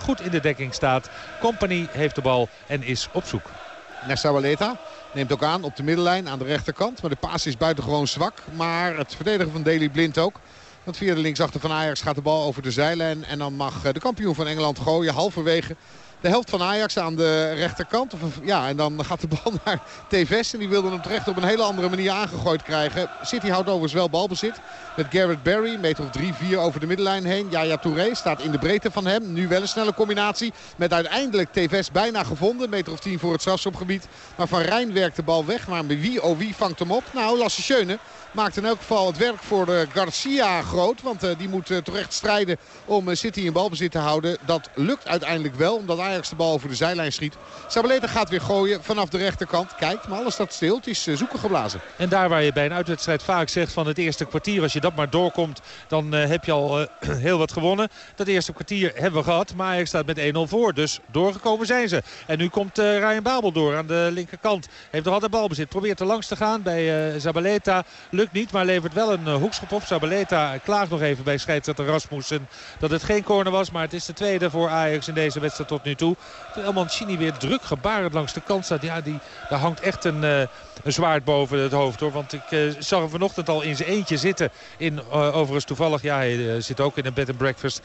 goed in de dekking staat. Company heeft de bal en is op zoek. Nessa neemt ook aan op de middenlijn aan de rechterkant. Maar de paas is buitengewoon zwak. Maar het verdedigen van Daley Blind ook. Want via de linksachter van Ajax gaat de bal over de zijlijn. En dan mag de kampioen van Engeland gooien halverwege de helft van Ajax aan de rechterkant. Of, ja, en dan gaat de bal naar TVS. En die wilde hem terecht op een hele andere manier aangegooid krijgen. City houdt overigens wel balbezit. Met Garrett Barry, meter of 3-4 over de middenlijn heen. Yaya Touré staat in de breedte van hem. Nu wel een snelle combinatie. Met uiteindelijk TVS bijna gevonden. Meter of 10 voor het strafschopgebied. Maar Van Rijn werkt de bal weg. Maar wie oh wie vangt hem op? Nou, Lasse maakt in elk geval het werk voor de Garcia groot. Want uh, die moet uh, terecht strijden om City in balbezit te houden. Dat lukt uiteindelijk wel. Omdat de bal over de zijlijn schiet. Sabaleta gaat weer gooien vanaf de rechterkant. Kijkt, maar alles staat stil. Het is zoeken geblazen. En daar waar je bij een uitwedstrijd vaak zegt van het eerste kwartier. Als je dat maar doorkomt, dan heb je al heel wat gewonnen. Dat eerste kwartier hebben we gehad. Maar Ajax staat met 1-0 voor. Dus doorgekomen zijn ze. En nu komt Ryan Babel door aan de linkerkant. Heeft nog altijd balbezit. Probeert er langs te gaan bij Zabaleta. Lukt niet, maar levert wel een hoekschop op. Sabaleta klaagt nog even bij scheidsrechter Rasmussen dat het geen corner was. Maar het is de tweede voor Ajax in deze wedstrijd tot nu toe. Terwijl Mancini weer druk gebarend langs de kant staat. Ja, die, daar hangt echt een, uh, een zwaard boven het hoofd hoor. Want ik uh, zag hem vanochtend al in zijn eentje zitten. In, uh, overigens toevallig, ja hij zit ook in een bed and breakfast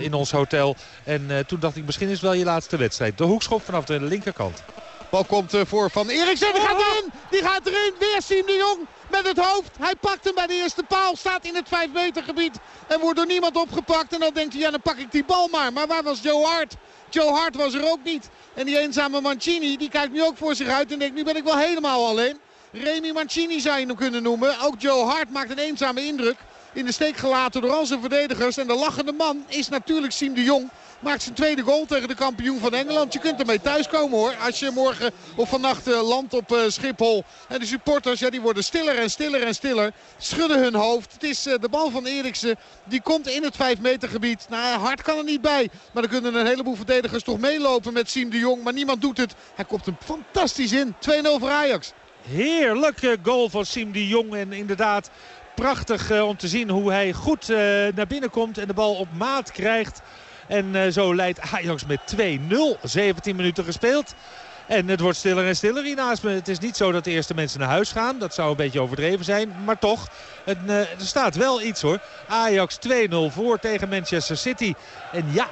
in ons hotel. En toen dacht ik misschien is het wel je laatste wedstrijd. De hoekschop vanaf de linkerkant. Bal komt voor Van Eriksen. Die gaat erin. Die gaat erin. Weer Siem de Jong met het hoofd. Hij pakt hem bij de eerste paal. Staat in het 5 meter gebied. En wordt door niemand opgepakt. En dan denkt hij, ja dan pak ik die bal maar. Maar waar was Joe Hart? Joe Hart was er ook niet. En die eenzame Mancini, die kijkt nu ook voor zich uit. En denkt, nu ben ik wel helemaal alleen. Remy Mancini zou je hem kunnen noemen. Ook Joe Hart maakt een eenzame indruk. In de steek gelaten door al zijn verdedigers. En de lachende man is natuurlijk Siem de Jong. Maakt zijn tweede goal tegen de kampioen van Engeland. Je kunt ermee thuiskomen hoor. Als je morgen of vannacht uh, landt op uh, Schiphol. En de supporters ja, die worden stiller en stiller en stiller. Schudden hun hoofd. Het is uh, de bal van Eriksen. Die komt in het 5 meter gebied. Nou, hard kan er niet bij. Maar dan kunnen een heleboel verdedigers toch meelopen met Siem de Jong. Maar niemand doet het. Hij komt hem fantastisch in. 2-0 voor Ajax. Heerlijke goal van Siem de Jong. En inderdaad prachtig om te zien hoe hij goed naar binnen komt en de bal op maat krijgt. En uh, zo leidt Ajax met 2-0. 17 minuten gespeeld. En het wordt stiller en stiller hier naast me. Het is niet zo dat de eerste mensen naar huis gaan. Dat zou een beetje overdreven zijn. Maar toch, uh, er staat wel iets hoor. Ajax 2-0 voor tegen Manchester City. En ja,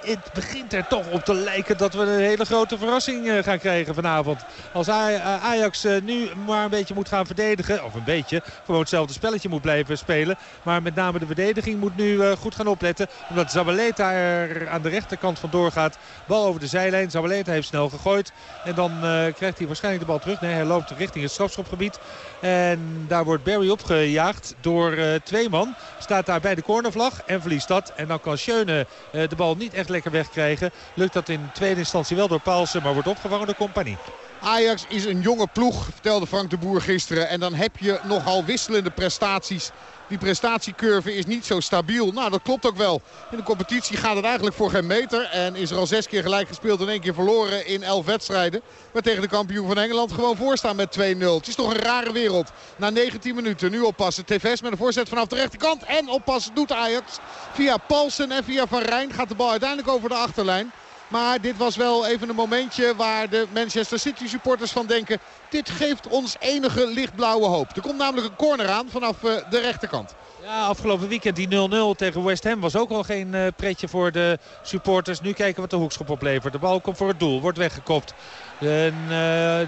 het begint er toch op te lijken dat we een hele grote verrassing gaan krijgen vanavond. Als Ajax nu maar een beetje moet gaan verdedigen, of een beetje, gewoon hetzelfde spelletje moet blijven spelen. Maar met name de verdediging moet nu goed gaan opletten. Omdat Zabaleta er aan de rechterkant vandoor gaat. Bal over de zijlijn. Zabaleta heeft snel gegooid. En dan krijgt hij waarschijnlijk de bal terug. Nee, hij loopt richting het strafschopgebied. En daar wordt Barry opgejaagd door twee man. Staat daar bij de cornervlag en verliest dat. En dan kan Schöne de bal niet echt lekker wegkrijgen. Lukt dat in tweede instantie wel door Paulsen, maar wordt opgevangen door Compagnie. Ajax is een jonge ploeg, vertelde Frank de Boer gisteren. En dan heb je nogal wisselende prestaties. Die prestatiecurve is niet zo stabiel. Nou, dat klopt ook wel. In de competitie gaat het eigenlijk voor geen meter. En is er al zes keer gelijk gespeeld en één keer verloren in elf wedstrijden. Maar tegen de kampioen van Engeland gewoon voorstaan met 2-0. Het is toch een rare wereld. Na 19 minuten nu oppassen. TVS met een voorzet vanaf de rechterkant. En oppassen doet Ajax. Via Paulsen en via Van Rijn gaat de bal uiteindelijk over de achterlijn. Maar dit was wel even een momentje waar de Manchester City supporters van denken... dit geeft ons enige lichtblauwe hoop. Er komt namelijk een corner aan vanaf de rechterkant. Ja, afgelopen weekend die 0-0 tegen West Ham was ook al geen uh, pretje voor de supporters. Nu kijken wat de hoekschop oplevert. De bal komt voor het doel, wordt weggekopt. En, uh,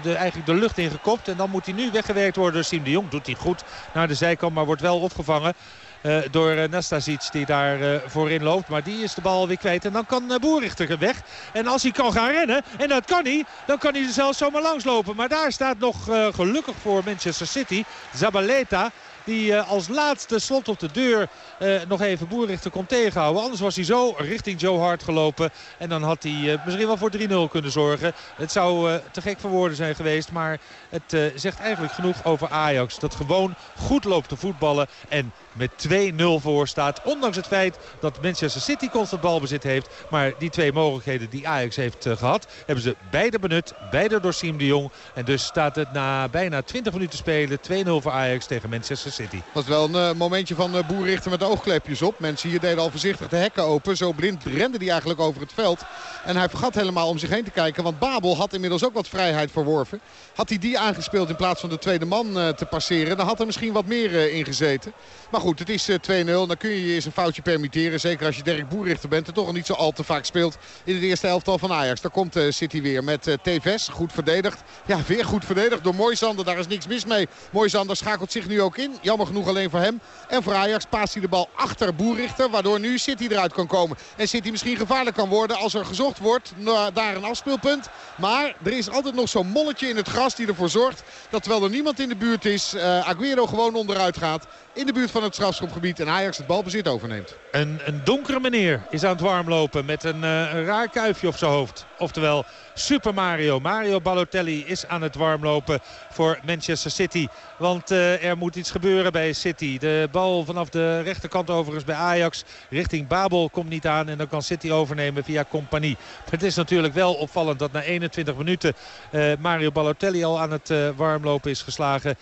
de, eigenlijk de lucht ingekopt. En dan moet hij nu weggewerkt worden door Siem de Jong. Doet hij goed naar de zijkant, maar wordt wel opgevangen. Uh, door uh, Nastasic die daar uh, voorin loopt. Maar die is de bal weer kwijt. En dan kan Boerichter weg. En als hij kan gaan rennen, en dat kan hij, dan kan hij er zelfs zomaar langslopen. Maar daar staat nog gelukkig voor Manchester City Zabaleta. Die als laatste slot op de deur uh, nog even Boerichter kon tegenhouden. Anders was hij zo richting Joe Hart gelopen. En dan had hij uh, misschien wel voor 3-0 kunnen zorgen. Het zou te gek voor woorden zijn geweest. Maar het zegt eigenlijk genoeg over Ajax. Dat gewoon goed loopt te voetballen. En met 2-0 voor staat. Ondanks het feit dat Manchester City constant balbezit heeft. Maar die twee mogelijkheden die Ajax heeft gehad, hebben ze beide benut. Beide door Siem de Jong. En dus staat het na bijna 20 minuten spelen 2-0 voor Ajax tegen Manchester City. Dat was wel een momentje van boerrichter met de oogkleepjes op. Mensen hier deden al voorzichtig de hekken open. Zo blind rende hij eigenlijk over het veld. En hij vergat helemaal om zich heen te kijken. Want Babel had inmiddels ook wat vrijheid verworven. Had hij die aangespeeld in plaats van de tweede man eh, te passeren. Dan had er misschien wat meer in gezeten. Maar goed, het is 2-0. Eh, dan kun je je eens een foutje permitteren. Zeker als je Dirk Boerrichter bent. En toch al niet zo al te vaak speelt in het eerste helftal van Ajax. Daar komt City weer met Tevez. Goed verdedigd. Ja, weer goed verdedigd door Moisander. Daar is niks mis mee. Moisander schakelt zich nu ook in. Jammer genoeg alleen voor hem. En voor Ajax paast hij de bal achter Boerrichter. Waardoor nu City eruit kan komen. En City misschien gevaarlijk kan worden als er gezocht wordt daar een afspeelpunt. Maar er is altijd nog zo'n molletje in het gras die ervoor zorgt dat terwijl er niemand in de buurt is, Aguero gewoon onderuit gaat in de buurt van het strafschopgebied. En Ajax het balbezit overneemt. Een, een donkere meneer is aan het warmlopen met een, uh, een raar kuifje op zijn hoofd. Oftewel Super Mario. Mario Balotelli is aan het warmlopen voor Manchester City. Want uh, er moet iets gebeuren bij City. De bal vanaf de rechterkant overigens bij Ajax richting Babel komt niet aan. En dan kan City overnemen via Compagnie. Het is natuurlijk wel opvallend dat na 21 minuten uh, Mario Balotelli al aan het uh, warmlopen is geslagen.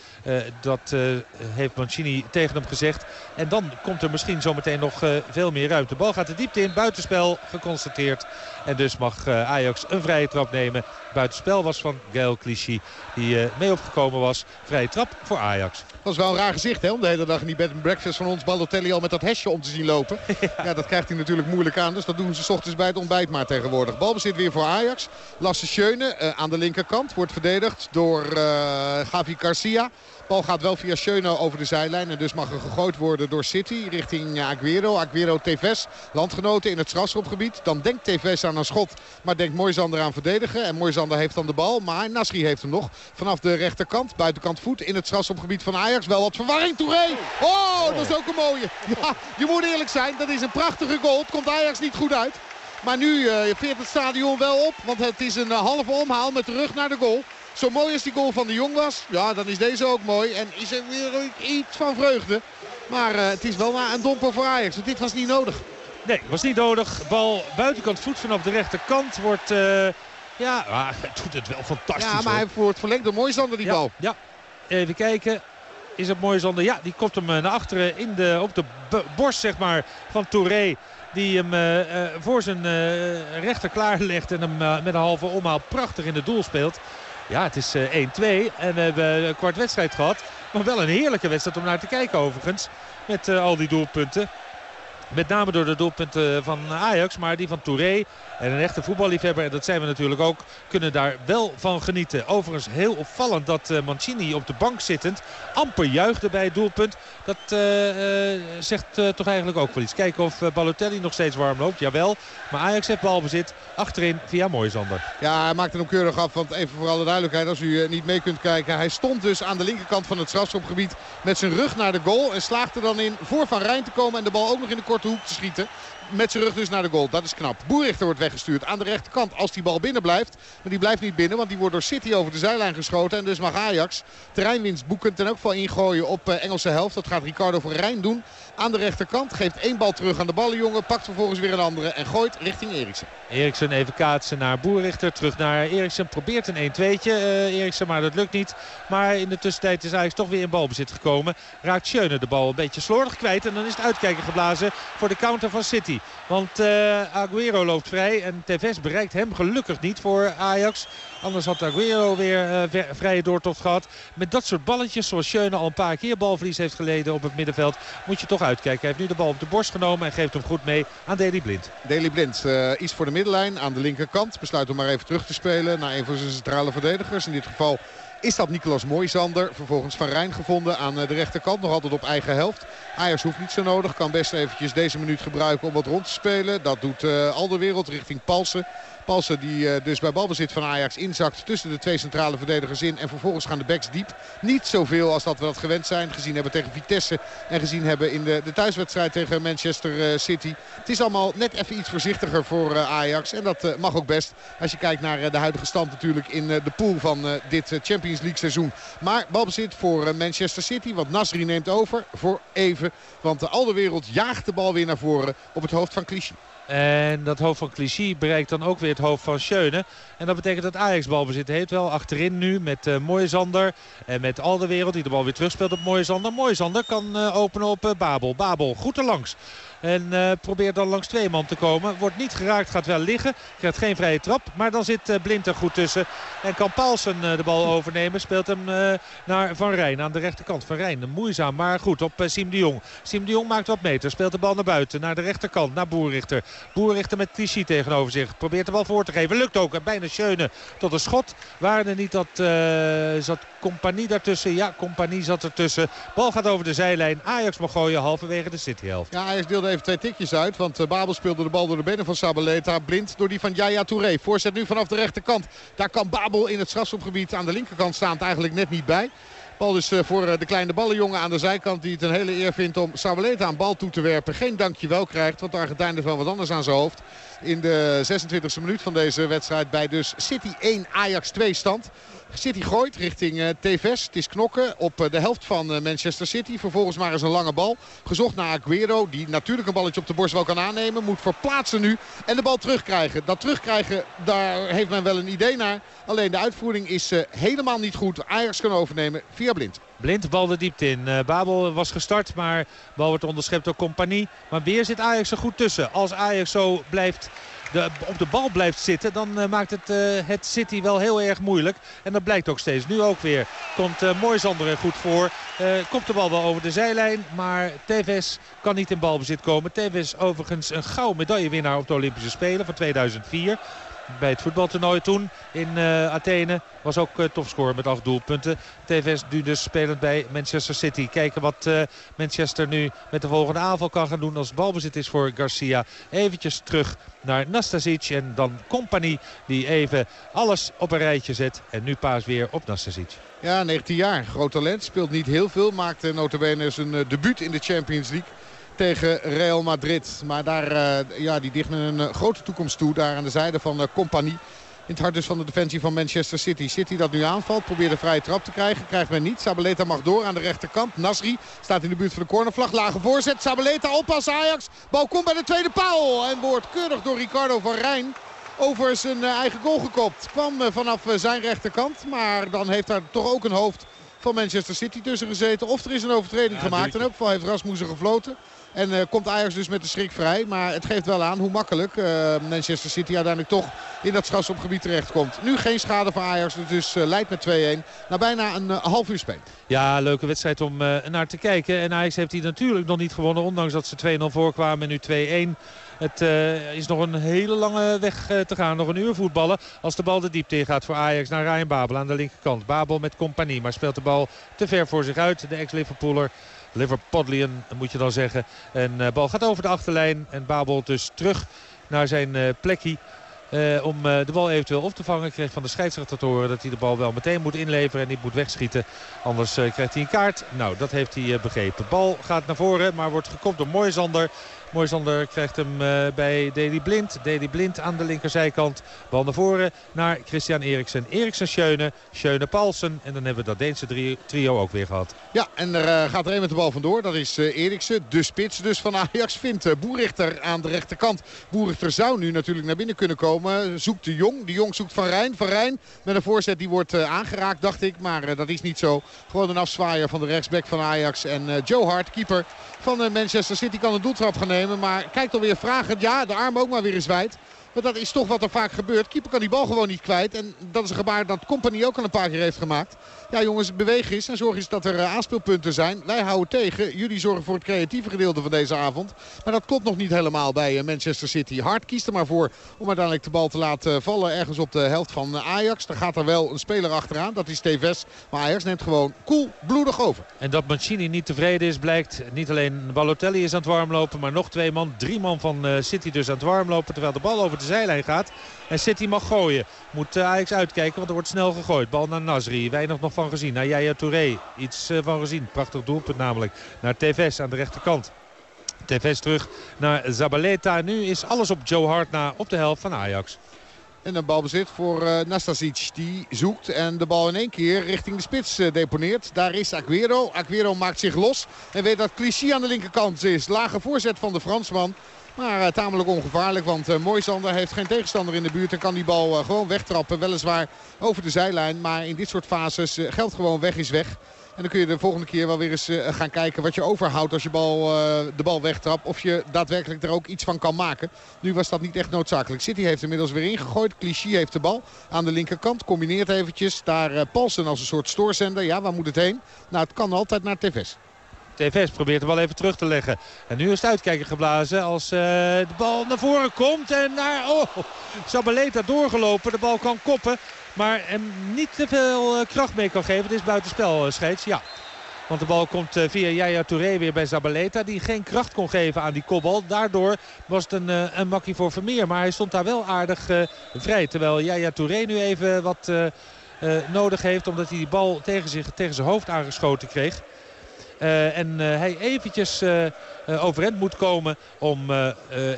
dat heeft Mancini tegen hem gezegd. En dan komt er misschien zometeen nog veel meer ruimte. De bal gaat de diepte in. Buitenspel geconstateerd. En dus mag Ajax een vrije trap nemen. Buitenspel was van Gael Clichy. Die mee opgekomen was. Vrije trap voor Ajax. Dat is wel een raar gezicht hè, om de hele dag in die bed and breakfast van ons Balotelli al met dat hesje om te zien lopen. Ja. dat krijgt hij natuurlijk moeilijk aan. Dus dat doen ze s ochtends bij het ontbijt maar tegenwoordig. Balbezit weer voor Ajax. Lasse Schöne uh, aan de linkerkant. Wordt verdedigd door Gavi Garcia. Bal gaat wel via Schöne over de zijlijn. En dus mag er gegooid worden door City richting Aguero. Aguero Tevez, landgenoten in het strafschopgebied. Dan denkt Tevez aan een schot, maar denkt Moisander aan verdedigen. En Moisander heeft dan de bal, maar Nasri heeft hem nog. Vanaf de rechterkant, buitenkant voet in het strafschopgebied van Ajax. Wel wat verwarring, Touré. Oh, dat is ook een mooie. Ja, je moet eerlijk zijn, dat is een prachtige goal. Het komt Ajax niet goed uit. Maar nu uh, veert het stadion wel op, want het is een halve omhaal met de rug naar de goal. Zo mooi als die goal van de Jong was, ja, dan is deze ook mooi. En is er weer iets van vreugde. Maar uh, het is wel maar een domper voor Ajax. Want dit was niet nodig. Nee, was niet nodig. Bal buitenkant voet vanaf de rechterkant wordt... Uh, ja, ah, hij doet het wel fantastisch. Ja, maar hij wordt verlengd door Moisander die ja, bal. Ja, even kijken. Is het Moisander? Ja, die komt hem naar achteren in de, op de borst zeg maar, van Touré. Die hem uh, voor zijn rechter klaarlegt en hem met een halve omhaal prachtig in het doel speelt. Ja, het is 1-2 en we hebben een kwart wedstrijd gehad. Maar wel een heerlijke wedstrijd om naar te kijken overigens. Met al die doelpunten. Met name door de doelpunten van Ajax, maar die van Touré. En een echte voetballiefhebber, en dat zijn we natuurlijk ook, kunnen daar wel van genieten. Overigens heel opvallend dat uh, Mancini op de bank zittend amper juichte bij het doelpunt. Dat uh, uh, zegt toch eigenlijk ook wel iets. Kijken of Balotelli nog steeds warm loopt. Jawel, maar Ajax heeft balbezit achterin via Moisander. Ja, hij maakt hem keurig af, want even voor alle duidelijkheid, als u niet mee kunt kijken. Hij stond dus aan de linkerkant van het strafschopgebied met zijn rug naar de goal. En slaagde dan in voor Van Rijn te komen en de bal ook nog in de korte hoek te schieten met zijn rug dus naar de goal. Dat is knap. Boerichter wordt weggestuurd aan de rechterkant als die bal binnen blijft. Maar die blijft niet binnen, want die wordt door City over de zijlijn geschoten. En dus mag Ajax terreinwinst boeken ten ook geval ingooien op uh, Engelse helft. Dat gaat Ricardo voor Rijn doen aan de rechterkant. Geeft één bal terug aan de ballenjongen. Pakt vervolgens weer een andere en gooit richting Eriksen. Eriksen even kaatsen naar Boerichter. Terug naar Eriksen. Probeert een 1-2'tje uh, Eriksen, maar dat lukt niet. Maar in de tussentijd is Ajax toch weer in balbezit gekomen. Raakt Schöne de bal een beetje slordig kwijt. En dan is het uitkijken geblazen voor de counter van City. Want uh, Aguero loopt vrij en Tevez bereikt hem gelukkig niet voor Ajax. Anders had Aguero weer uh, vrije doortocht gehad. Met dat soort balletjes, zoals Schöne al een paar keer balverlies heeft geleden op het middenveld, moet je toch uitkijken. Hij heeft nu de bal op de borst genomen en geeft hem goed mee aan Deli Blind. Deli Blind uh, iets voor de middenlijn aan de linkerkant. Besluit om maar even terug te spelen naar een van zijn centrale verdedigers. In dit geval is dat Nicolas Mooisander. Vervolgens Van Rijn gevonden aan de rechterkant. Nog altijd op eigen helft. Ajax hoeft niet zo nodig. Kan best eventjes deze minuut gebruiken om wat rond te spelen. Dat doet uh, al de wereld richting Palsen. Palsen die uh, dus bij balbezit van Ajax inzakt tussen de twee centrale verdedigers in. En vervolgens gaan de backs diep. Niet zoveel als dat we dat gewend zijn. Gezien hebben tegen Vitesse en gezien hebben in de, de thuiswedstrijd tegen Manchester uh, City. Het is allemaal net even iets voorzichtiger voor Ajax. En dat mag ook best als je kijkt naar de huidige stand natuurlijk in de pool van dit Champions Champions League seizoen. Maar balbezit voor Manchester City. Want Nasri neemt over voor even. Want al de wereld jaagt de bal weer naar voren op het hoofd van Clichy. En dat hoofd van Clichy bereikt dan ook weer het hoofd van Schöne. En dat betekent dat Ajax balbezit heeft. Wel achterin nu met uh, Moisander en met Alderwereld die de bal weer terugspeelt op Moisander. Moisander kan uh, openen op uh, Babel. Babel goed erlangs. En uh, probeert dan langs twee man te komen. Wordt niet geraakt, gaat wel liggen. Krijgt geen vrije trap. Maar dan zit uh, Blind er goed tussen. En kan Paulsen uh, de bal overnemen. Speelt hem naar Van Rijn aan de rechterkant. Van Rijn moeizaam, maar goed op Siem de Jong. Siem de Jong maakt wat meter. Speelt de bal naar buiten. Naar de rechterkant. Naar Boerrichter. Boerrichter met Clichy tegenover zich. Probeert de bal voor te geven. Lukt ook. Bijna Schöne tot een schot. Waren er niet dat zat Compagnie daartussen. Ja, Compagnie zat ertussen. Bal gaat over de zijlijn. Ajax mag gooien halverwege de Cityhelft. Ja, Ajax deelde even twee tikjes uit. Want Babel speelde de bal door de benen van Sabaleta. Blind door die van Jaya Touré. Voorzet nu vanaf de rechterkant. Daar kan Babel in het strafschopgebied aan de linkerkant staan. Eigenlijk net niet bij. Bal dus voor de kleine ballenjongen aan de zijkant. Die het een hele eer vindt om Sabaleta een bal toe te werpen. Geen dankjewel krijgt. Want de Argentijn heeft wat anders aan zijn hoofd. In de 26e minuut van deze wedstrijd bij dus City 1 Ajax 2 stand. City gooit richting uh, Tevez. Het is knokken op uh, de helft van uh, Manchester City. Vervolgens maar eens een lange bal. Gezocht naar Aguero. Die natuurlijk een balletje op de borst wel kan aannemen. Moet verplaatsen nu. En de bal terugkrijgen. Dat terugkrijgen, daar heeft men wel een idee naar. Alleen de uitvoering is helemaal niet goed. Ajax kan overnemen via Blind. Blind bal de diepte in. Babel was gestart, maar bal wordt onderschept door Compagnie. Maar weer zit Ajax er goed tussen. Als Ajax zo blijft de, op de bal blijft zitten, dan uh, maakt het, uh, het City wel heel erg moeilijk. En dat blijkt ook steeds. Nu ook weer komt uh, Moisander er goed voor. komt de bal wel over de zijlijn, maar Tevez kan niet in balbezit komen. Tevez overigens een gouden medaillewinnaar op de Olympische Spelen van 2004 bij het voetbaltoernooi toen in uh, Athene. Was ook uh, topscorer met acht doelpunten. TVS nu dus spelend bij Manchester City. Kijken wat uh, Manchester nu met de volgende aanval kan gaan doen als balbezit is voor Garcia. Eventjes terug naar Nastasic en dan Company die even alles op een rijtje zet. En nu paas weer op Nastasic. Ja, 19 jaar. Groot talent. Speelt niet heel veel. Maakte notabene zijn debuut in de Champions League tegen Real Madrid. Maar daar, uh, ja, die dichten een uh, grote toekomst toe. Daar aan de zijde van Compagnie. In het hart dus van de defensie van Manchester City. City dat nu aanvalt. Probeert een vrije trap te krijgen. Krijgt men niet. Sabaleta mag door aan de rechterkant. Nasri staat in de buurt van de cornervlag. Lage voorzet. Sabaleta oppassen Ajax. Bal komt bij de tweede paal. En wordt keurig door Ricardo van Rijn over zijn eigen goal gekopt. Kwam vanaf zijn rechterkant. Maar dan heeft daar toch ook een hoofd van Manchester City tussen gezeten. Of er is een overtreding ja, gemaakt. In elk geval heeft Rasmussen gefloten. En uh, komt Ajax dus met de schrik vrij. Maar het geeft wel aan hoe makkelijk uh, Manchester City uiteindelijk toch in dat strafschopgebied terechtkomt. Nu geen schade voor Ajax. Dus uh, leidt met 2-1 na bijna een half uur spelen. Ja, leuke wedstrijd om naar te kijken. En Ajax heeft die natuurlijk nog niet gewonnen. Ondanks dat ze 2-0 voorkwamen en nu 2-1. Het is nog een hele lange weg te gaan. Nog een uur voetballen als de bal de diepte in gaat voor Ajax naar Ryan Babel aan de linkerkant. Babel met compagnie, maar speelt de bal te ver voor zich uit. De ex-Liverpooler Liverpudlian moet je dan zeggen. En de uh, bal gaat over de achterlijn. En Babel dus terug naar zijn uh, plekje. Uh, om de bal eventueel op te vangen. Kreeg van de scheidsrechter te horen dat hij de bal wel meteen moet inleveren. En niet moet wegschieten. Anders krijgt hij een kaart. Nou, dat heeft hij begrepen. Bal gaat naar voren, maar wordt gekopt door Moisander. Moisander krijgt hem uh, bij Deli Blind. Deli Blind aan de linkerzijkant. Bal naar voren naar Christian Eriksen. Eriksen Schöne, Schöne Paulsen. En dan hebben we dat Deense trio ook weer gehad. Ja, en er uh, gaat er een met de bal vandoor. Dat is uh, Eriksen, de spits dus van Ajax vindt. Boerichter aan de rechterkant. Boerichter zou nu natuurlijk naar binnen kunnen komen. Zoekt de Jong. De Jong zoekt Van Rijn. Van Rijn met een voorzet die wordt aangeraakt, dacht ik. Maar dat is niet zo. Gewoon een afzwaaier van de rechtsback van Ajax. En Joe Hart, keeper van Manchester City, kan een doeltrap gaan nemen. Maar kijkt alweer vragend. Ja, de arm ook maar weer eens wijd. Want dat is toch wat er vaak gebeurt. Keeper kan die bal gewoon niet kwijt. En dat is een gebaar dat Company ook al een paar keer heeft gemaakt. Ja jongens, beweeg eens en zorg eens dat er uh, aanspeelpunten zijn. Wij houden tegen. Jullie zorgen voor het creatieve gedeelte van deze avond. Maar dat klopt nog niet helemaal bij uh, Manchester City. Hart kiest er maar voor om uiteindelijk de bal te laten vallen. Ergens op de helft van Ajax. Daar gaat er wel een speler achteraan. Dat is Tevez. Maar Ajax neemt gewoon koel bloedig over. En dat Mancini niet tevreden is blijkt. Niet alleen Balotelli is aan het warmlopen. Maar nog twee man. Drie man van City dus aan het warmlopen. Terwijl de bal over de zijlijn gaat. En City mag gooien. Moet uh, Ajax uitkijken, want er wordt snel gegooid. Bal naar Nasri. Weinig nog van gezien. Naar Jaya Touré. Iets uh, van gezien. Prachtig doelpunt namelijk. Naar Tevez aan de rechterkant. Tevez terug naar Zabaleta. Nu is alles op Joe Hart na op de helft van Ajax. En een balbezit voor uh, Nastasic. Die zoekt en de bal in één keer richting de spits deponeert. Daar is Aguero. Aguero maakt zich los. En weet dat Clichy aan de linkerkant is. Lage voorzet van de Fransman. Maar uh, tamelijk ongevaarlijk, want uh, Moisander heeft geen tegenstander in de buurt. En kan die bal uh, gewoon wegtrappen. Weliswaar over de zijlijn. Maar in dit soort fases geldt gewoon weg is weg. En dan kun je de volgende keer wel weer eens gaan kijken wat je overhoudt als je bal, de bal wegtrapt. Of je daadwerkelijk er ook iets van kan maken. Nu was dat niet echt noodzakelijk. City heeft inmiddels weer ingegooid. Clichy heeft de bal aan de linkerkant. Combineert eventjes. Daar Paulsen als een soort stoorzender. Ja, waar moet het heen? Nou, het kan altijd naar TV's. TVS probeert hem wel even terug te leggen. En nu is het uitkijken geblazen als uh, de bal naar voren komt. En naar... Oh, Sabaleta doorgelopen. De bal kan koppen. Maar hem niet te veel uh, kracht mee kan geven. Het is buitenspel, uh, scheids. Ja. Want de bal komt via Yaya Touré weer bij Zabaleta. Die geen kracht kon geven aan die kopbal. Daardoor was het een, een makkie voor Vermeer. Maar hij stond daar wel aardig vrij. Terwijl Yaya Touré nu even wat nodig heeft. Omdat hij die bal tegen, zich, tegen zijn hoofd aangeschoten kreeg. Uh, en uh, hij eventjes uh, overeind moet komen om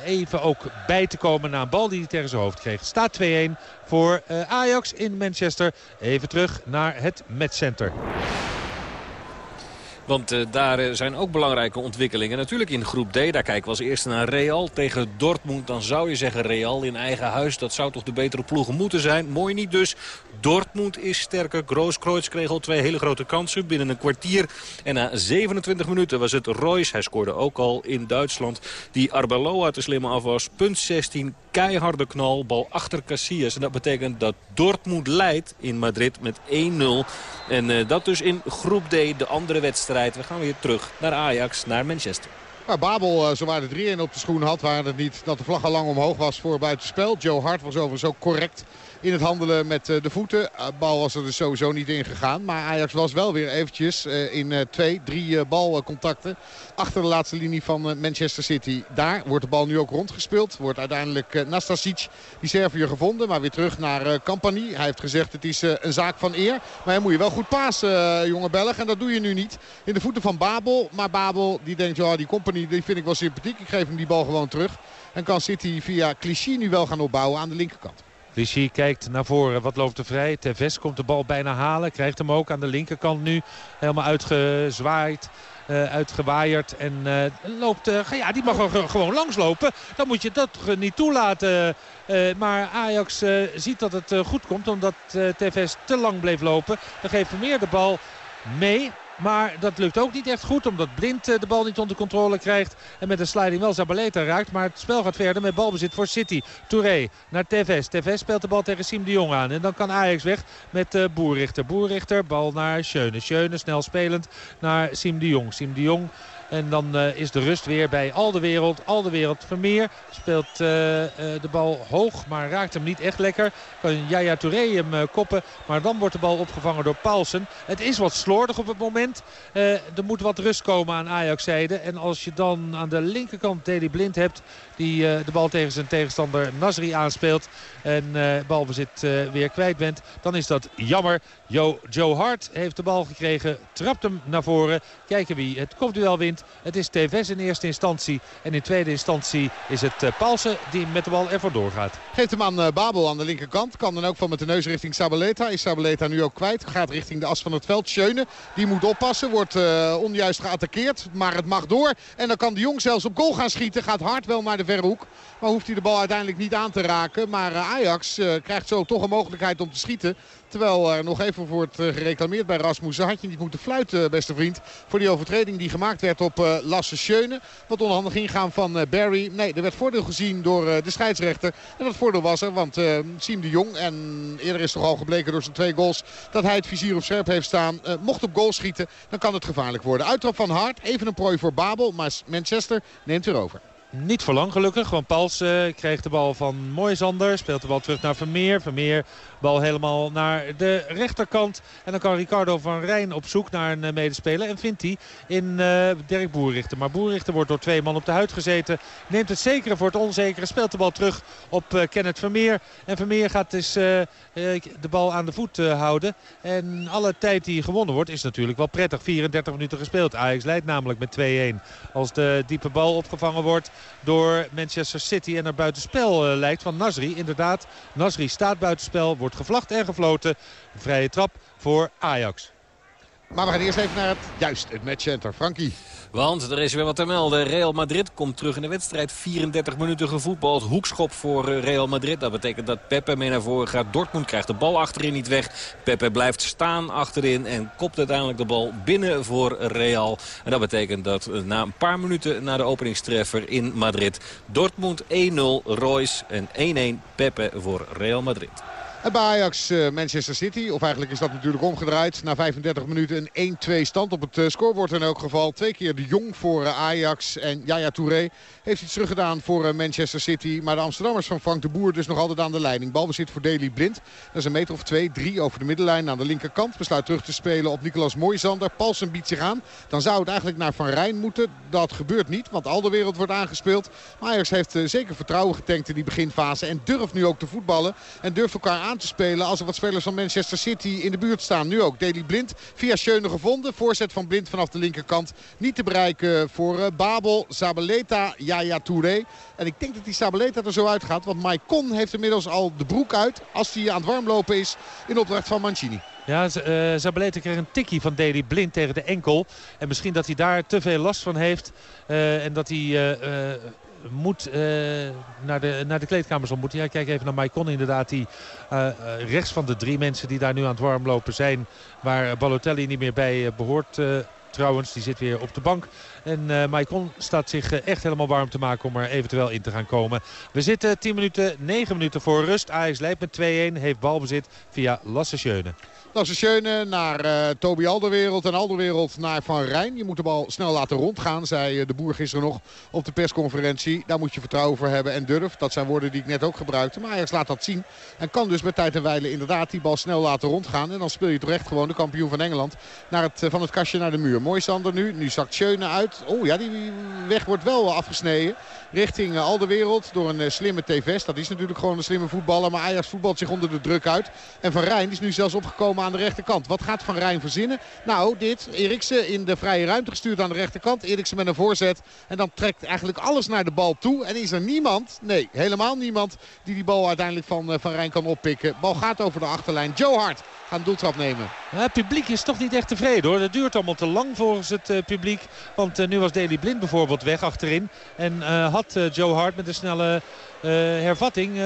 even ook bij te komen na een bal die hij tegen zijn hoofd kreeg. Staat 2-1 voor Ajax in Manchester. Even terug naar het matchcenter. Want uh, daar zijn ook belangrijke ontwikkelingen. Natuurlijk in groep D, daar kijken we als eerste naar Real tegen Dortmund. Dan zou je zeggen Real in eigen huis. Dat zou toch de betere ploegen moeten zijn. Mooi niet dus. Dortmund is sterker. Grooskreutz kreeg al twee hele grote kansen binnen een kwartier. En na 27 minuten was het Royce. Hij scoorde ook al in Duitsland. Die Arbeloa te slim af was. Punt 16. Keiharde knal. Bal achter Casillas. En dat betekent dat Dortmund leidt in Madrid met 1-0. En uh, dat dus in groep D, de andere wedstrijd. We gaan weer terug naar Ajax, naar Manchester. Maar Babel uh, zowaar de 3-1 op de schoen had. Waar het niet dat de vlag al lang omhoog was voor buitenspel. Joe Hart was overigens ook correct in het handelen met eh, de voeten. Eh, bal was er dus sowieso niet in gegaan. Maar Ajax was wel weer eventjes eh, in twee, drie balcontacten. Achter de laatste linie van Manchester City. Daar wordt de bal nu ook rondgespeeld. Wordt uiteindelijk Nastasic, die Serviër, gevonden. Maar weer terug naar Campani. Hij heeft gezegd het is een zaak van eer. Maar dan moet je wel goed pasen, jonge Belg. En dat doe je nu niet. In de voeten van Babel. Maar Babel die denkt, ja die Company die vind ik wel sympathiek. Ik geef hem die bal gewoon terug. En kan City via Clichy nu wel gaan opbouwen aan de linkerkant. Vichy kijkt naar voren. Wat loopt er vrij? Teves komt de bal bijna halen. Krijgt hem ook aan de linkerkant nu. Helemaal uitgezwaaid. Uh, uitgewaaierd en uh, loopt, uh, ja, die mag gewoon langslopen. Dan moet je dat niet toelaten. maar Ajax ziet dat het goed komt omdat Tevez te lang bleef lopen. Dan geeft Vermeer de bal mee. Maar dat lukt ook niet echt goed. Omdat Blind eh, de bal niet onder controle krijgt. En met een sliding wel Zabaleta raakt. Maar het spel gaat verder met balbezit voor City. Touré naar Tevez. Tevez speelt de bal tegen Siem de Jong aan. En dan kan Ajax weg met uh, Boerrichter. Boerrichter, bal naar Schöne. Schöne snel spelend naar Siem de Jong. Siem de Jong en dan uh, is de rust weer bij al de wereld. Al de wereld Vermeer speelt uh, uh, de bal hoog, maar raakt hem niet echt lekker. Kan Jaya Touré hem koppen, maar dan wordt de bal opgevangen door Paulsen. Het is wat slordig op het moment. er moet wat rust komen aan Ajax-zijde. En als je dan aan de linkerkant Deli Blind hebt... die de bal tegen zijn tegenstander Nasri aanspeelt... en balbezit weer kwijt bent, dan is dat jammer. Jo, Joe Hart heeft de bal gekregen, trapt hem naar voren. Kijken wie het kopduel wint. Het is TVS in eerste instantie. En in tweede instantie is het uh, Paulsen die met de bal ervoor doorgaat. Geeft hem aan uh, Babel aan de linkerkant. Kan dan ook van met de neus richting Sabaleta. Is Sabaleta nu ook kwijt. Gaat richting de as van het veld. Schöne, die moet oppassen. Wordt uh, onjuist geattakeerd. Maar het mag door. En dan kan de Jong zelfs op goal gaan schieten. Gaat hard wel naar de verre hoek. Maar hoeft hij de bal uiteindelijk niet aan te raken. Maar Ajax krijgt zo toch een mogelijkheid om te schieten. Terwijl er nog even wordt gereclameerd bij Rasmussen. Had je niet moeten fluiten, beste vriend. Voor die overtreding die gemaakt werd op uh, Lasse Schöne. Wat onhandig ingaan van Barry. Nee, er werd voordeel gezien door de scheidsrechter. En dat voordeel was er, want Siem de Jong... en eerder is toch al gebleken door zijn twee goals... dat hij het vizier op scherp heeft staan. mocht op goal schieten, dan kan het gevaarlijk worden. Uittrap van Hart, even een prooi voor Babel. Maar Manchester neemt weer over. Niet voor lang gelukkig, want Pals kreeg de bal van Moisander. Speelt de bal terug naar Vermeer. Vermeer Bal helemaal naar de rechterkant. En dan kan Ricardo van Rijn op zoek naar een eh, medespeler. En vindt hij in uh, Dirk Boerrichter. Maar Boerrichter wordt door twee man op de huid gezeten. Neemt het zekere voor het onzekere. Speelt de bal terug op uh, Kenneth Vermeer. En Vermeer gaat dus de bal aan de voet houden. En alle tijd die gewonnen wordt is natuurlijk wel prettig. 34 minuten gespeeld. Ajax leidt namelijk met 2-1. Als de diepe bal opgevangen wordt door Manchester City en naar buitenspel uh, lijkt van Nasri. Inderdaad, Nasri staat buitenspel, wordt gevlacht en gefloten. Vrije trap voor Ajax. Maar we gaan eerst even naar het juist, het matchcenter. Frankie. Want er is weer wat te melden. Real Madrid komt terug in de wedstrijd. 34 minuten gevoetbald. Hoekschop voor eh, Real Madrid. Dat betekent dat Pepe mee naar voren gaat. Dortmund krijgt de bal achterin niet weg. Pepe blijft staan achterin en kopt uiteindelijk de bal binnen voor Real. En dat betekent dat eh, na een paar minuten na de openingstreffer in Madrid... Dortmund 1-0, Royce en 1-1 Pepe voor Real Madrid. Bij Ajax uh, Manchester City, of eigenlijk is dat natuurlijk omgedraaid. Na 35 minuten een 1-2 stand op het uh, scorebord in elk geval. Twee keer de Jong voor uh, Ajax en Jaya Touré heeft iets teruggedaan voor Manchester City. Maar de Amsterdammers van Frank de Boer dus nog altijd aan de leiding. Balbezit voor Daley Blind. Dat is een meter of twee, drie over de middenlijn aan de linkerkant. Besluit terug te spelen op Nicolas Moisander. Paulsen biedt zich aan. Dan zou het eigenlijk naar Van Rijn moeten. Dat gebeurt niet, want al de wereld wordt aangespeeld. Maar Ajax heeft zeker vertrouwen getankt in die beginfase. En durft nu ook te voetballen. En durft elkaar aan te spelen als er wat spelers van Manchester City in de buurt staan. Nu ook Daley Blind via Schöne gevonden. Voorzet van Blind vanaf de linkerkant. Niet te bereiken voor uh, Babel, Zabaleta, Yaya Touré. En ik denk dat die Sabaleta er zo uitgaat. Want Maicon heeft inmiddels al de broek uit als hij aan het warmlopen is in opdracht van Mancini. Ja, uh, Zabaleta kreeg een tikkie van Daley Blind tegen de enkel. En misschien dat hij daar te veel last van heeft. Uh, en dat hij moet uh, naar, de, naar de kleedkamers om moet. Ja, kijk even naar Maicon inderdaad. Die uh, rechts van de drie mensen die daar nu aan het warmlopen zijn. Waar Balotelli niet meer bij behoort trouwens. Die zit weer op de bank. En uh, Maicon staat zich echt helemaal warm te maken om er eventueel in te gaan komen. We zitten 10 minuten, 9 minuten voor rust. Ajax leidt met 2-1. Heeft balbezit via Lasse Schöne. Lasse Schöne naar uh, Toby Alderwereld en Alderwereld naar Van Rijn. Je moet de bal snel laten rondgaan, zei de boer gisteren nog op de persconferentie. Daar moet je vertrouwen voor hebben en durf. Dat zijn woorden die ik net ook gebruikte. Maar Ajax laat dat zien. En kan dus met tijd en wijle inderdaad die bal snel laten rondgaan. En dan speel je terecht gewoon de kampioen van Engeland naar het, van het kastje naar de muur. Mooi Sander nu. Nu zakt Schöne uit. Oh ja, die weg wordt wel afgesneden. Richting Alderwereld door een slimme TV's. Dat is natuurlijk gewoon een slimme voetballer. Maar Ajax voetbalt zich onder de druk uit. En Van Rijn is nu zelfs opgekomen aan de rechterkant. Wat gaat Van Rijn verzinnen? Nou, dit. Eriksen in de vrije ruimte gestuurd aan de rechterkant. Eriksen met een voorzet. En dan trekt eigenlijk alles naar de bal toe. En is er niemand, nee, helemaal niemand... die die bal uiteindelijk van uh, Van Rijn kan oppikken. Bal gaat over de achterlijn. Joe Hart gaat doeltrap nemen. Het publiek is toch niet echt tevreden hoor. Dat duurt allemaal te lang volgens het uh, publiek. Want uh, nu was Daley Blind bijvoorbeeld weg achterin. En had Joe Hart met een snelle hervatting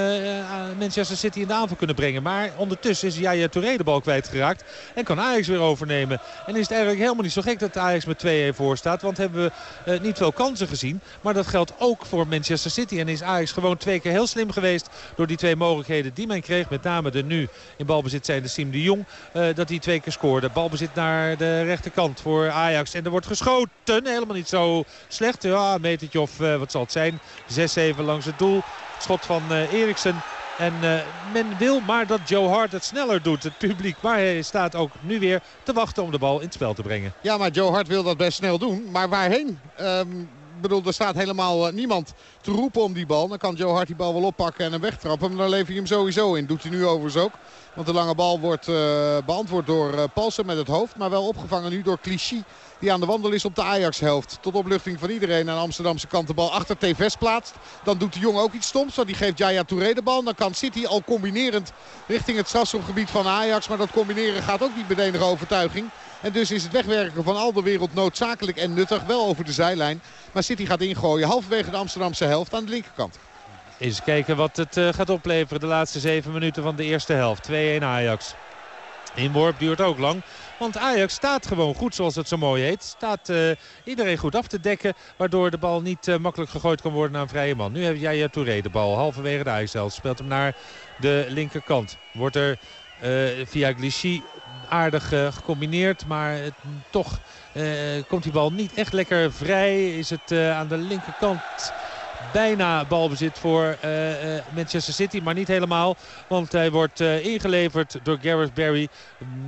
Manchester City in de aanval kunnen brengen. Maar ondertussen is Jaya Touré de bal kwijtgeraakt. En kan Ajax weer overnemen. En is het eigenlijk helemaal niet zo gek dat Ajax met 2-1 voor staat. Want hebben we niet veel kansen gezien. Maar dat geldt ook voor Manchester City. En is Ajax gewoon twee keer heel slim geweest. Door die twee mogelijkheden die men kreeg. Met name de nu in balbezit zijn de Siem de Jong. dat hij twee keer scoorde. Balbezit naar de rechterkant voor Ajax. En er wordt geschoten. Helemaal niet zo slecht. Ja, een metertje of wat zal het zijn. 6-7 langs het doel. Schot van uh, Eriksen. En uh, men wil maar dat Joe Hart het sneller doet, het publiek. Maar hij staat ook nu weer te wachten om de bal in het spel te brengen. Ja, maar Joe Hart wil dat best snel doen. Maar waarheen? Um, bedoel, er staat helemaal uh, niemand te roepen om die bal. Dan kan Joe Hart die bal wel oppakken en hem wegtrappen. Maar dan lever je hem sowieso in. Doet hij nu overigens ook. Want de lange bal wordt beantwoord door uh, met het hoofd. Maar wel opgevangen nu door Clichy. Die aan de wandel is op de Ajax-helft. Tot opluchting van iedereen aan de Amsterdamse kant de bal achter TV's plaatst. Dan doet de jongen ook iets stoms. Want die geeft Jaya Touré de bal. Dan kan City al combinerend richting het strafschopgebied van Ajax. Maar dat combineren gaat ook niet met enige overtuiging. En dus is het wegwerken van al de wereld noodzakelijk en nuttig. Wel over de zijlijn. Maar City gaat ingooien halverwege de Amsterdamse helft aan de linkerkant. Eens kijken wat het uh, gaat opleveren de laatste zeven minuten van de eerste helft. 2-1 Ajax. Inworp duurt ook lang. Want Ajax staat gewoon goed zoals het zo mooi heet. Staat uh, iedereen goed af te dekken. Waardoor de bal niet uh, makkelijk gegooid kan worden naar een vrije man. Nu heb jij uh, Touré de bal. Halverwege de Ajax zelf. Speelt hem naar de linkerkant. Wordt er via Glichy aardig gecombineerd. Maar toch komt die bal niet echt lekker vrij. Is het aan de linkerkant bijna balbezit voor uh, uh, Manchester City. Maar niet helemaal. Want hij wordt uh, ingeleverd door Gareth Barry.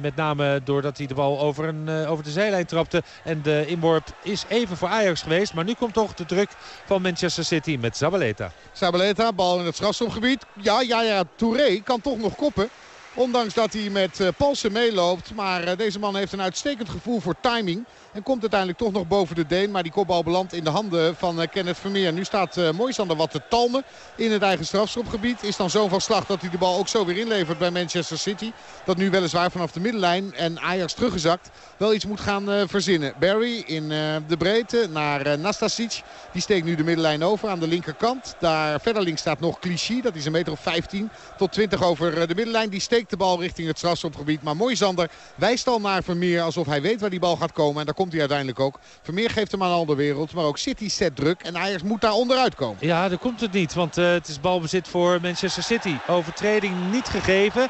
Met name doordat hij de bal over, een, over de zijlijn trapte. En de inworp is even voor Ajax geweest. Maar nu komt toch de druk van Manchester City met Zabaleta. Zabaleta, bal in het strafschopgebied. Ja, ja, ja. Touré kan toch nog koppen. Ondanks dat hij met Palsen meeloopt. Maar deze man heeft een uitstekend gevoel voor timing. En komt uiteindelijk toch nog boven de Deen. Maar die kopbal belandt in de handen van Kenneth Vermeer. Nu staat uh, Moisander wat te talmen in het eigen strafschopgebied. Is dan zo van slag dat hij de bal ook zo weer inlevert bij Manchester City. Dat nu weliswaar vanaf de middenlijn en Ajax teruggezakt wel iets moet gaan verzinnen. Barry in de breedte naar Nastasic. Die steekt nu de middenlijn over aan de linkerkant. Daar verder links staat nog Clichy. Dat is een meter of 15 tot 20 over de middenlijn. Die steekt de bal richting het strafschopgebied. Maar Moisander wijst al naar Vermeer alsof hij weet waar die bal gaat komen. En daar komt hij uiteindelijk ook. Vermeer geeft hem aan al de wereld. Maar ook City zet druk. En Ajax moet daar onderuit komen. Ja, daar komt het niet. Want uh, het is balbezit voor Manchester City. Overtreding niet gegeven.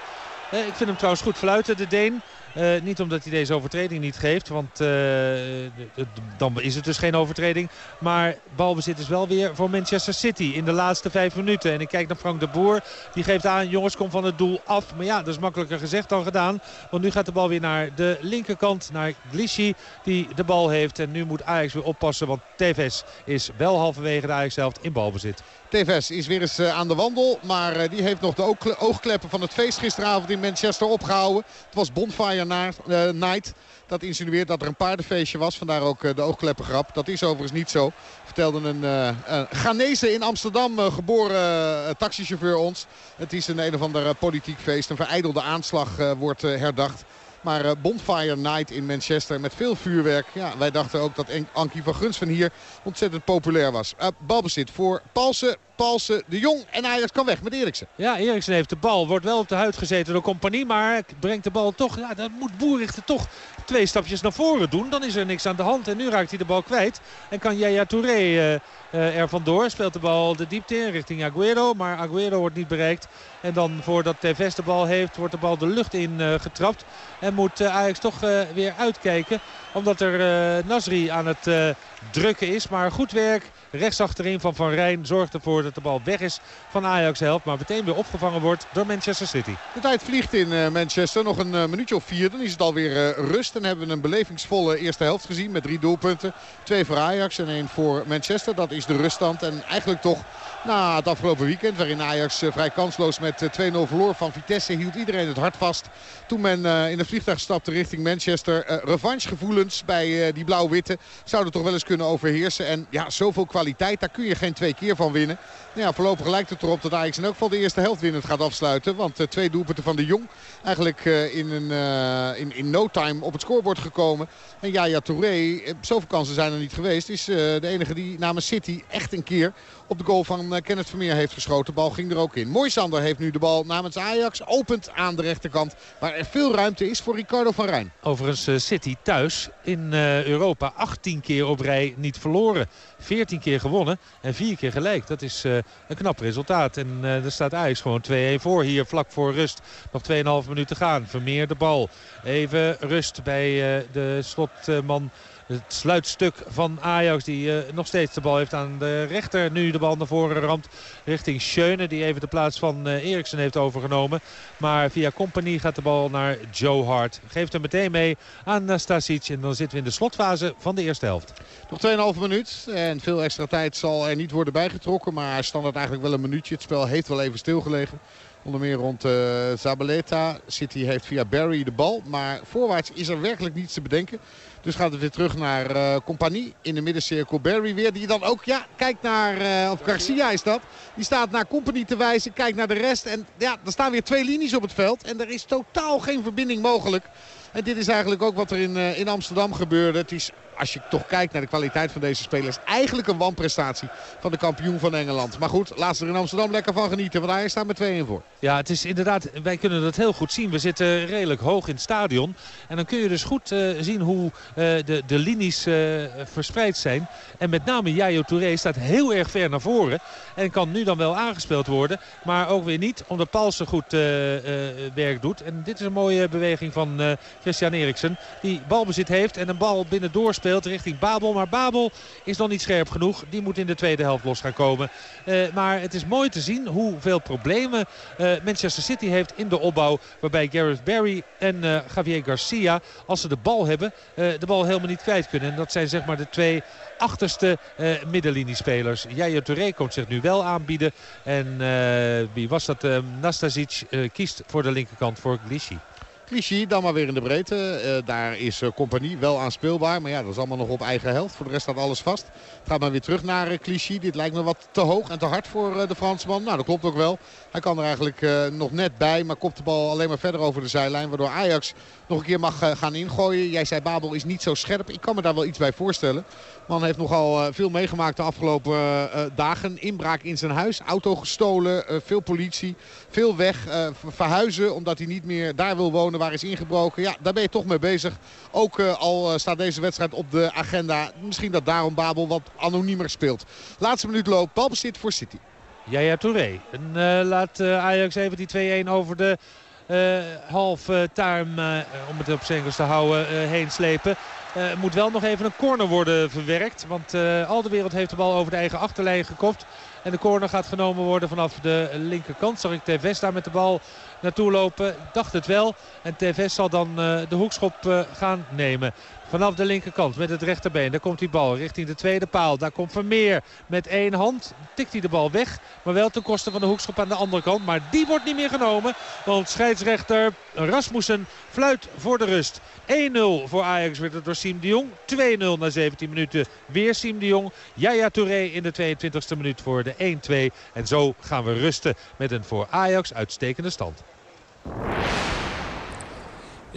Uh, ik vind hem trouwens goed fluiten, de Deen. Uh, niet omdat hij deze overtreding niet geeft, want uh, dan is het dus geen overtreding. Maar balbezit is wel weer voor Manchester City in de laatste vijf minuten. En ik kijk naar Frank de Boer. Die geeft aan, jongens, kom van het doel af. Maar ja, dat is makkelijker gezegd dan gedaan. Want nu gaat de bal weer naar de linkerkant, naar Glichy, die de bal heeft. En nu moet Ajax weer oppassen, want Tevez is wel halverwege de Ajax-helft in balbezit. Tevez is weer eens aan de wandel. Maar die heeft nog de oogkleppen van het feest gisteravond in Manchester opgehouden. Het was Bonfire Night. Dat insinueert dat er een paardenfeestje was. Vandaar ook de oogkleppengrap. Dat is overigens niet zo. Vertelde een, een Ghanese in Amsterdam geboren taxichauffeur ons. Het is een een of ander politiek feest. Een vereidelde aanslag wordt herdacht. Maar uh, Bonfire Night in Manchester met veel vuurwerk. Ja, wij dachten ook dat Ankie van Guns van hier ontzettend populair was. Uh, balbezit voor Palsen. De Jong en Ajax kan weg met Eriksen. Ja, Eriksen heeft de bal. Wordt wel op de huid gezeten door Compagnie. Maar brengt de bal toch. Ja, dan moet Boerichter toch twee stapjes naar voren doen. Dan is er niks aan de hand. En nu raakt hij de bal kwijt. En kan Jaya Touré uh, uh, er vandoor. Speelt de bal de diepte in richting Aguero. Maar Aguero wordt niet bereikt. En dan voordat Tevez de bal heeft wordt de bal de lucht in uh, getrapt. En moet Ajax toch weer uitkijken. Omdat er Nasri aan het drukken is. Maar goed werk Rechts achterin van Van Rijn zorgt ervoor dat de bal weg is van Ajax helft. Maar meteen weer opgevangen wordt door Manchester City. De tijd vliegt in uh, Manchester. Nog een uh, minuutje of vier. Dan is het alweer uh, rust. En hebben we een belevingsvolle eerste helft gezien met drie doelpunten. Twee voor Ajax en één voor Manchester. Dat is de ruststand. En eigenlijk toch na het afgelopen weekend waarin Ajax vrij kansloos met 2-0 verloor van Vitesse hield iedereen het hart vast. Toen men in het vliegtuig stapte richting Manchester. revanchegevoelens bij die blauw-witte zouden toch wel eens kunnen overheersen. En ja, zoveel kwaliteit, daar kun je geen twee keer van winnen. Nou ja, voorlopig lijkt het erop dat Ajax in elk geval de eerste helft winnend gaat afsluiten. Want twee doelpunten van de Jong eigenlijk in, een, in, in no time op het scorebord gekomen. En Yaya Touré, zoveel kansen zijn er niet geweest, is de enige die namens City echt een keer op de goal van Kenneth Vermeer heeft geschoten. De bal ging er ook in. Moisander heeft nu de bal namens Ajax. Opent aan de rechterkant. Waar er veel ruimte is voor Ricardo van Rijn. Overigens City thuis in Europa 18 keer op rij niet verloren. 14 keer gewonnen en 4 keer gelijk. Dat is een knap resultaat. En uh, er staat Ajax gewoon 2-1 voor hier vlak voor rust. Nog 2,5 minuten gaan. Vermeer de bal. Even rust bij de slotman het sluitstuk van Ajax die uh, nog steeds de bal heeft aan de rechter. Nu de bal naar voren ramt richting Schöne. Die even de plaats van uh, Eriksen heeft overgenomen. Maar via Company gaat de bal naar Joe Hart. Geeft hem meteen mee aan Nastasic. En dan zitten we in de slotfase van de eerste helft. Nog 2,5 minuut. En veel extra tijd zal er niet worden bijgetrokken. Maar standaard eigenlijk wel een minuutje. Het spel heeft wel even stilgelegen. Onder meer rond uh, Zabaleta. City heeft via Barry de bal. Maar voorwaarts is er werkelijk niets te bedenken. Dus gaat het weer terug naar uh, Compagnie in de middencirkel. Barry weer, die dan ook, ja, kijkt naar, uh, of Garcia is dat. Die staat naar Compagnie te wijzen, kijkt naar de rest. En ja, er staan weer twee linies op het veld. En er is totaal geen verbinding mogelijk. En dit is eigenlijk ook wat er in, uh, in Amsterdam gebeurde. Het is als je toch kijkt naar de kwaliteit van deze spelers... eigenlijk een wanprestatie van de kampioen van Engeland. Maar goed, laat ze er in Amsterdam lekker van genieten. Want hij staat met 2-1 voor. Ja, het is inderdaad, wij kunnen dat heel goed zien. We zitten redelijk hoog in het stadion. En dan kun je dus goed uh, zien hoe uh, de, de linies uh, verspreid zijn. En met name Jajo Touré staat heel erg ver naar voren. En kan nu dan wel aangespeeld worden. Maar ook weer niet, omdat Paulsen goed werk doet. En dit is een mooie beweging van Christian Eriksen. Die balbezit heeft en een bal binnen doorspeelt richting Babel. Maar Babel is nog niet scherp genoeg. Die moet in de tweede helft los gaan komen. Uh, maar het is mooi te zien hoeveel problemen uh, Manchester City heeft in de opbouw. Waarbij Gareth Barry en uh, Javier Garcia, als ze de bal hebben, de bal helemaal niet kwijt kunnen. En dat zijn zeg maar de twee achterste uh, middenliniespelers. Jaya Touré komt zich nu wel aanbieden. En wie was dat? Uh, Nastasic kiest voor de linkerkant voor Glichy. Clichy dan maar weer in de breedte. Uh, daar is uh, Compagnie wel aanspeelbaar. Maar ja, dat is allemaal nog op eigen helft. Voor de rest staat alles vast. Gaat maar weer terug naar Clichy. Dit lijkt me wat te hoog en te hard voor de Fransman. Nou, dat klopt ook wel. Hij kan er eigenlijk nog net bij. Maar kopt de bal alleen maar verder over de zijlijn. Waardoor Ajax nog een keer mag gaan ingooien. Jij zei Babel is niet zo scherp. Ik kan me daar wel iets bij voorstellen. Man heeft nogal veel meegemaakt de afgelopen dagen. Inbraak in zijn huis. Auto gestolen. veel politie. Veel weg. verhuizen omdat hij niet meer daar wil wonen waar is ingebroken. Ja, daar ben je toch mee bezig. Ook uh, al uh, staat deze wedstrijd op de agenda. Misschien dat daarom Babel wat anoniemer speelt. Laatste minuut loopt. Balbezit voor City. Jaya Touré. En uh, laat Ajax even die 2-1 over de half tuim, om het op zijn te houden, heen slepen. moet wel nog even een corner worden verwerkt. Want al de wereld heeft de bal over de eigen achterlijn gekopt. En de corner gaat genomen worden vanaf de linkerkant. Zag ik Tevez daar met de bal naartoe lopen. Dacht het wel. En Tevez zal dan uh, de hoekschop uh, gaan nemen. Vanaf de linkerkant met het rechterbeen. Daar komt die bal richting de tweede paal. Daar komt Vermeer met één hand. Tikt hij de bal weg. Maar wel ten koste van de hoekschop aan de andere kant. Maar die wordt niet meer genomen. Want scheidsrechter Rasmussen fluit voor de rust. 1-0 voor Ajax werd het door Siem de Jong. 2-0 na 17 minuten weer Siem de Jong. Jaya Touré in de 22e minuut voor de 1-2. En zo gaan we rusten met een voor Ajax uitstekende stand.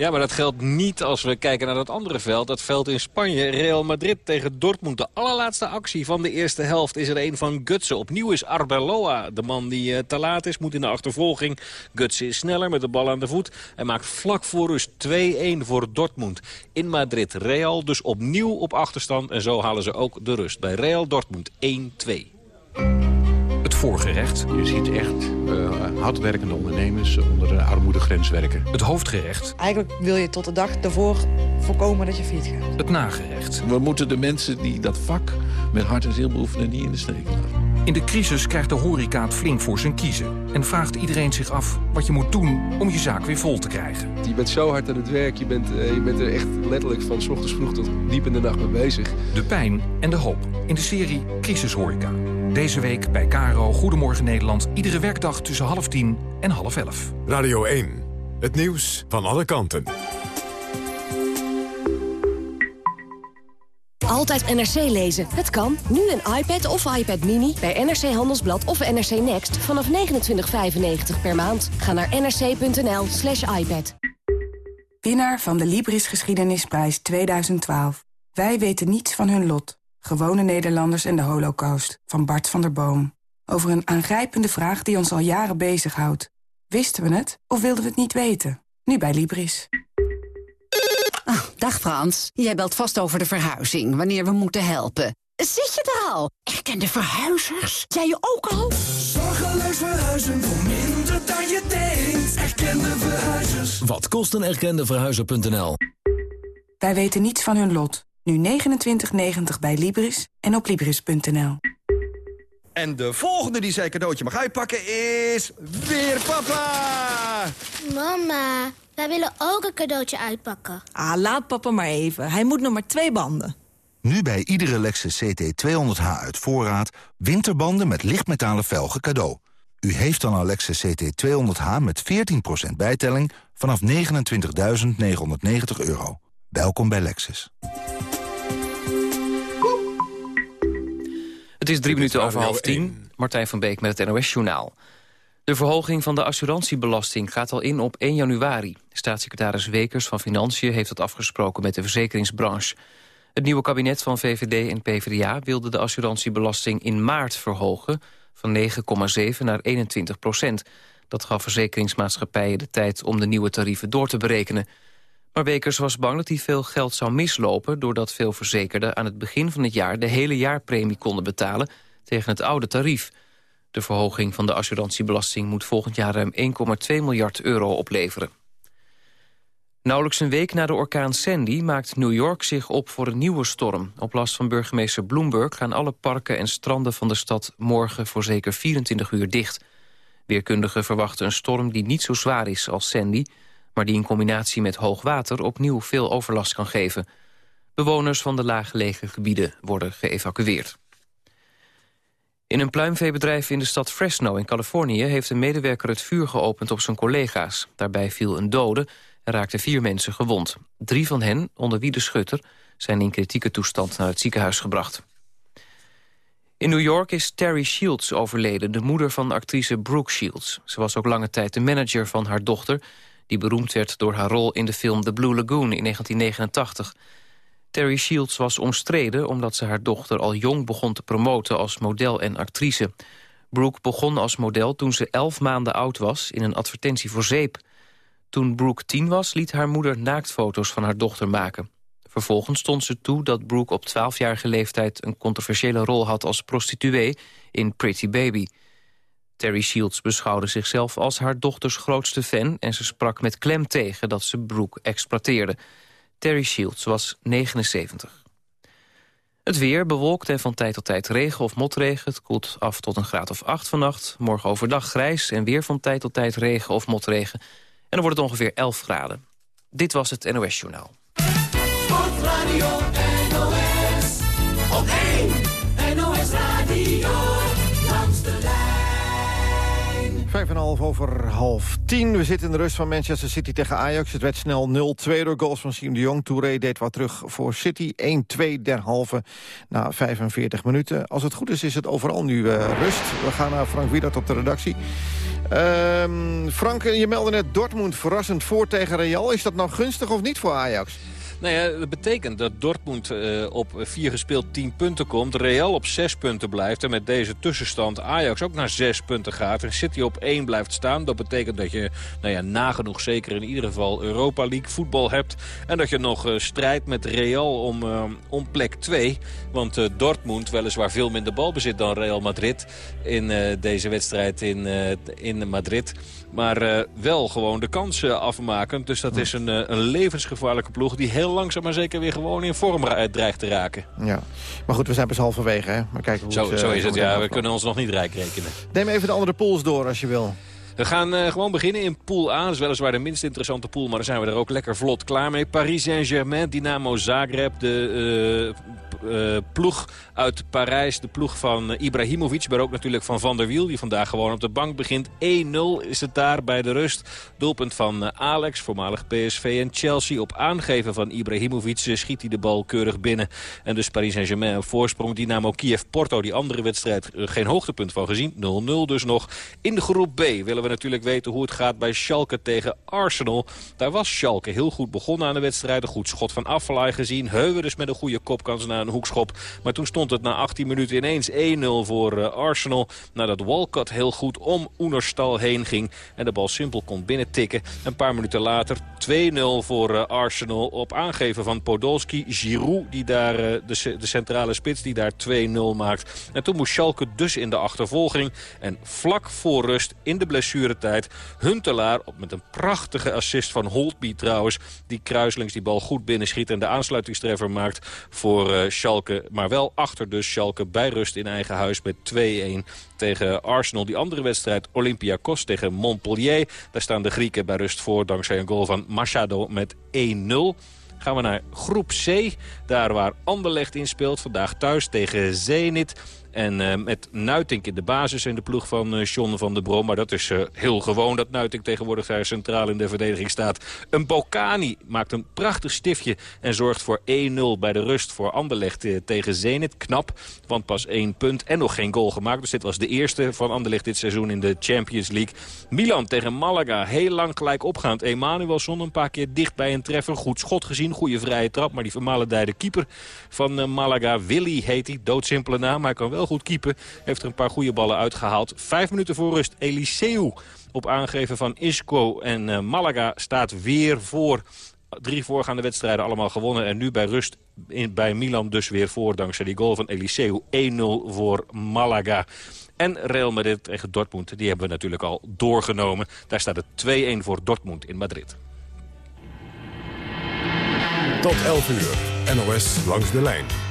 Ja, maar dat geldt niet als we kijken naar dat andere veld. Dat veld in Spanje. Real Madrid tegen Dortmund. De allerlaatste actie van de eerste helft is er een van Gutsen. Opnieuw is Arbeloa de man die uh, te laat is. Moet in de achtervolging. Gutsen is sneller met de bal aan de voet. Hij maakt vlak voor rust 2-1 voor Dortmund. In Madrid. Real dus opnieuw op achterstand. En zo halen ze ook de rust. Bij Real Dortmund 1-2 voorgerecht. Je ziet echt uh, hardwerkende ondernemers onder de armoedegrens werken. Het hoofdgerecht. Eigenlijk wil je tot de dag ervoor voorkomen dat je failliet gaat. Het nagerecht. We moeten de mensen die dat vak met hart en ziel beoefenen niet in de steek laten. In de crisis krijgt de horeca het flink voor zijn kiezen. En vraagt iedereen zich af wat je moet doen om je zaak weer vol te krijgen. Je bent zo hard aan het werk. Je bent, uh, je bent er echt letterlijk van s ochtends vroeg tot diep in de nacht mee bezig. De pijn en de hoop in de serie Crisis Horeca. Deze week bij Caro Goedemorgen Nederland. Iedere werkdag tussen half tien en half elf. Radio 1. Het nieuws van alle kanten. Altijd NRC lezen. Het kan. Nu een iPad of iPad Mini bij NRC Handelsblad of NRC Next vanaf 29,95 per maand. Ga naar nrc.nl slash iPad. Winnaar van de Libris Geschiedenisprijs 2012. Wij weten niets van hun lot. Gewone Nederlanders en de holocaust. Van Bart van der Boom. Over een aangrijpende vraag die ons al jaren bezighoudt. Wisten we het of wilden we het niet weten? Nu bij Libris. Oh, dag Frans. Jij belt vast over de verhuizing, wanneer we moeten helpen. Zit je er al? Erkende verhuizers? Jij je ook al? Zorgeloos verhuizen voor minder dan je denkt. Erkende verhuizers. Wat kost een erkende verhuizer.nl? Wij weten niets van hun lot. Nu 29,90 bij Libris en op Libris.nl. En de volgende die zijn cadeautje mag uitpakken is... weer papa! Mama, wij willen ook een cadeautje uitpakken. Ah, laat papa maar even. Hij moet nog maar twee banden. Nu bij iedere Lexus CT200H uit voorraad... winterbanden met lichtmetalen velgen cadeau. U heeft dan een Lexus CT200H met 14% bijtelling... vanaf 29.990 euro. Welkom bij Lexus. Het is drie minuten over half tien. Martijn van Beek met het NOS-journaal. De verhoging van de assurantiebelasting gaat al in op 1 januari. Staatssecretaris Wekers van Financiën heeft het afgesproken met de verzekeringsbranche. Het nieuwe kabinet van VVD en PvdA wilde de assurantiebelasting in maart verhogen... van 9,7 naar 21 procent. Dat gaf verzekeringsmaatschappijen de tijd om de nieuwe tarieven door te berekenen. Maar Wekers was bang dat hij veel geld zou mislopen... doordat veel verzekerden aan het begin van het jaar... de hele jaarpremie konden betalen tegen het oude tarief. De verhoging van de assurantiebelasting moet volgend jaar ruim 1,2 miljard euro opleveren. Nauwelijks een week na de orkaan Sandy maakt New York zich op voor een nieuwe storm. Op last van burgemeester Bloomberg gaan alle parken en stranden van de stad morgen voor zeker 24 uur dicht. Weerkundigen verwachten een storm die niet zo zwaar is als Sandy maar die in combinatie met hoog water opnieuw veel overlast kan geven. Bewoners van de laaggelegen gebieden worden geëvacueerd. In een pluimveebedrijf in de stad Fresno in Californië... heeft een medewerker het vuur geopend op zijn collega's. Daarbij viel een dode en raakten vier mensen gewond. Drie van hen, onder wie de schutter, zijn in kritieke toestand naar het ziekenhuis gebracht. In New York is Terry Shields overleden, de moeder van actrice Brooke Shields. Ze was ook lange tijd de manager van haar dochter... die beroemd werd door haar rol in de film The Blue Lagoon in 1989. Terry Shields was omstreden omdat ze haar dochter al jong begon te promoten als model en actrice. Brooke begon als model toen ze elf maanden oud was in een advertentie voor zeep. Toen Brooke tien was, liet haar moeder naaktfoto's van haar dochter maken. Vervolgens stond ze toe dat Brooke op 12-jarige leeftijd... een controversiële rol had als prostituee in Pretty Baby. Terry Shields beschouwde zichzelf als haar dochters grootste fan... en ze sprak met klem tegen dat ze Brooke exploiteerde. Terry Shields was 79. Het weer bewolkt en van tijd tot tijd regen of motregen. Het koelt af tot een graad of 8 vannacht. Morgen overdag grijs en weer van tijd tot tijd regen of motregen. En dan wordt het ongeveer 11 graden. Dit was het NOS Journaal. NOS. Op 1 NOS. Vijf en half over half tien. We zitten in de rust van Manchester City tegen Ajax. Het werd snel 0-2 door goals van Siem de Jong. Touré deed wat terug voor City. 1-2 derhalve na 45 minuten. Als het goed is, is het overal nu uh, rust. We gaan naar Frank Wiedert op de redactie. Um, Frank, je meldde net Dortmund verrassend voor tegen Real. Is dat nou gunstig of niet voor Ajax? Nou ja, dat betekent dat Dortmund uh, op vier gespeeld 10 punten komt. Real op 6 punten blijft. En met deze tussenstand Ajax ook naar 6 punten gaat. En City op 1 blijft staan. Dat betekent dat je nou ja, nagenoeg zeker in ieder geval Europa League voetbal hebt. En dat je nog uh, strijdt met Real om, uh, om plek 2. Want Dortmund weliswaar veel minder balbezit dan Real Madrid. In deze wedstrijd in, in Madrid. Maar wel gewoon de kansen afmaken. Dus dat is een, een levensgevaarlijke ploeg die heel langzaam maar zeker weer gewoon in vorm dreigt te raken. Ja, maar goed, we zijn pas halverwege. Hè? Maar kijken hoe zo, het, zo is het, ja. We kunnen ons nog niet rijk rekenen. Neem even de andere pools door als je wil. We gaan uh, gewoon beginnen in pool A. Dat is weliswaar de minst interessante pool, maar dan zijn we er ook lekker vlot klaar mee. Paris Saint-Germain, Dynamo Zagreb, de uh, ploeg uit Parijs. De ploeg van Ibrahimovic, maar ook natuurlijk van Van der Wiel... die vandaag gewoon op de bank begint. 1-0 is het daar bij de rust. Doelpunt van Alex, voormalig PSV en Chelsea. Op aangeven van Ibrahimovic schiet hij de bal keurig binnen. En dus Paris Saint-Germain op voorsprong. Dynamo Kiev-Porto, die andere wedstrijd, geen hoogtepunt van gezien. 0-0 dus nog. In de groep B willen we natuurlijk weten hoe het gaat bij Schalke tegen Arsenal. Daar was Schalke heel goed begonnen aan de wedstrijd. Een goed schot van Affelay gezien. Heuwen dus met een goede kopkans na een hoekschop. Maar toen stond het na 18 minuten ineens 1-0 voor uh, Arsenal. Nadat Walcott heel goed om Oenerstal heen ging. En de bal simpel kon binnentikken. Een paar minuten later 2-0 voor uh, Arsenal. Op aangeven van Podolski. Giroud, die daar, uh, de, centrale spits, die daar 2-0 maakt. En toen moest Schalke dus in de achtervolging. En vlak voor rust in de blessuretijd. Huntelaar met een prachtige assist van Holtby trouwens. Die kruislings die bal goed binnenschiet en de aansluitingstreffer maakt voor uh, Schalke. Maar wel achter dus Schalke bij rust in eigen huis met 2-1 tegen Arsenal. Die andere wedstrijd Olympiakos tegen Montpellier. Daar staan de Grieken bij rust voor dankzij een goal van Machado met 1-0 gaan we naar groep C. Daar waar Anderlecht in speelt. Vandaag thuis tegen Zenit. En uh, met Nuitink in de basis in de ploeg van uh, van der Brom. Maar dat is uh, heel gewoon dat Nuitink tegenwoordig daar centraal in de verdediging staat. Een Bocani maakt een prachtig stiftje en zorgt voor 1-0 bij de rust voor Anderlecht tegen Zenit. Knap, want pas één punt en nog geen goal gemaakt. Dus dit was de eerste van Anderlecht dit seizoen in de Champions League. Milan tegen Malaga, heel lang gelijk opgaand. Emanuelson een paar keer dicht bij een treffer. Goed schot gezien, goede vrije trap. Maar die vermalendijde keeper van Malaga, Willy heet hij. Doodsimpele naam, maar hij kan wel goed keeper. Heeft er een paar goede ballen uitgehaald. Vijf minuten voor rust. Eliseu op aangeven van Isco. En uh, Malaga staat weer voor. Drie voorgaande wedstrijden allemaal gewonnen. En nu bij rust in, bij Milan dus weer voor. Dankzij die goal van Eliseu. 1-0 voor Malaga. En Real Madrid tegen Dortmund. Die hebben we natuurlijk al doorgenomen. Daar staat het 2-1 voor Dortmund in Madrid. Tot 11 uur. NOS langs de lijn.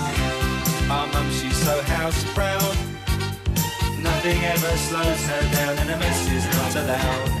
Our mum, she's so house proud. Nothing ever slows her down, and a mess is not allowed.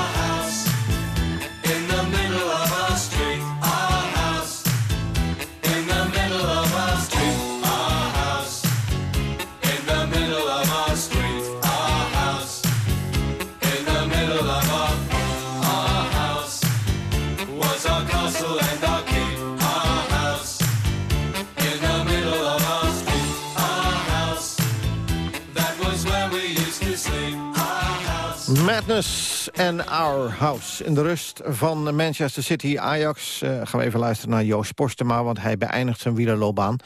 Madness and Our House. In de rust van Manchester City Ajax eh, gaan we even luisteren naar Joost Postema... want hij beëindigt zijn wielerloopbaan.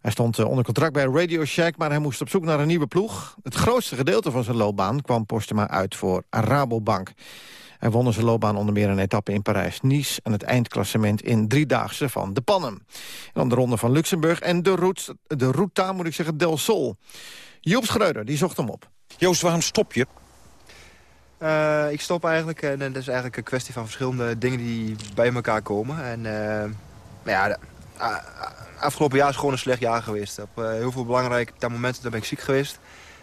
Hij stond eh, onder contract bij Radio Shack, maar hij moest op zoek naar een nieuwe ploeg. Het grootste gedeelte van zijn loopbaan kwam Postema uit voor Rabobank. Hij won zijn loopbaan onder meer een etappe in Parijs-Nice... en het eindklassement in driedaagse van de Pannen. En dan de ronde van Luxemburg en de, route, de Ruta, moet ik zeggen, Del Sol. Joep Schreuder, die zocht hem op. Joost, waarom stop je? Eh, ik stop eigenlijk en dat is eigenlijk een kwestie van verschillende dingen die bij elkaar komen. En eh, ja, afgelopen jaar is gewoon een slecht jaar geweest. Op eh, heel veel belangrijke momenten ben ik ziek geweest.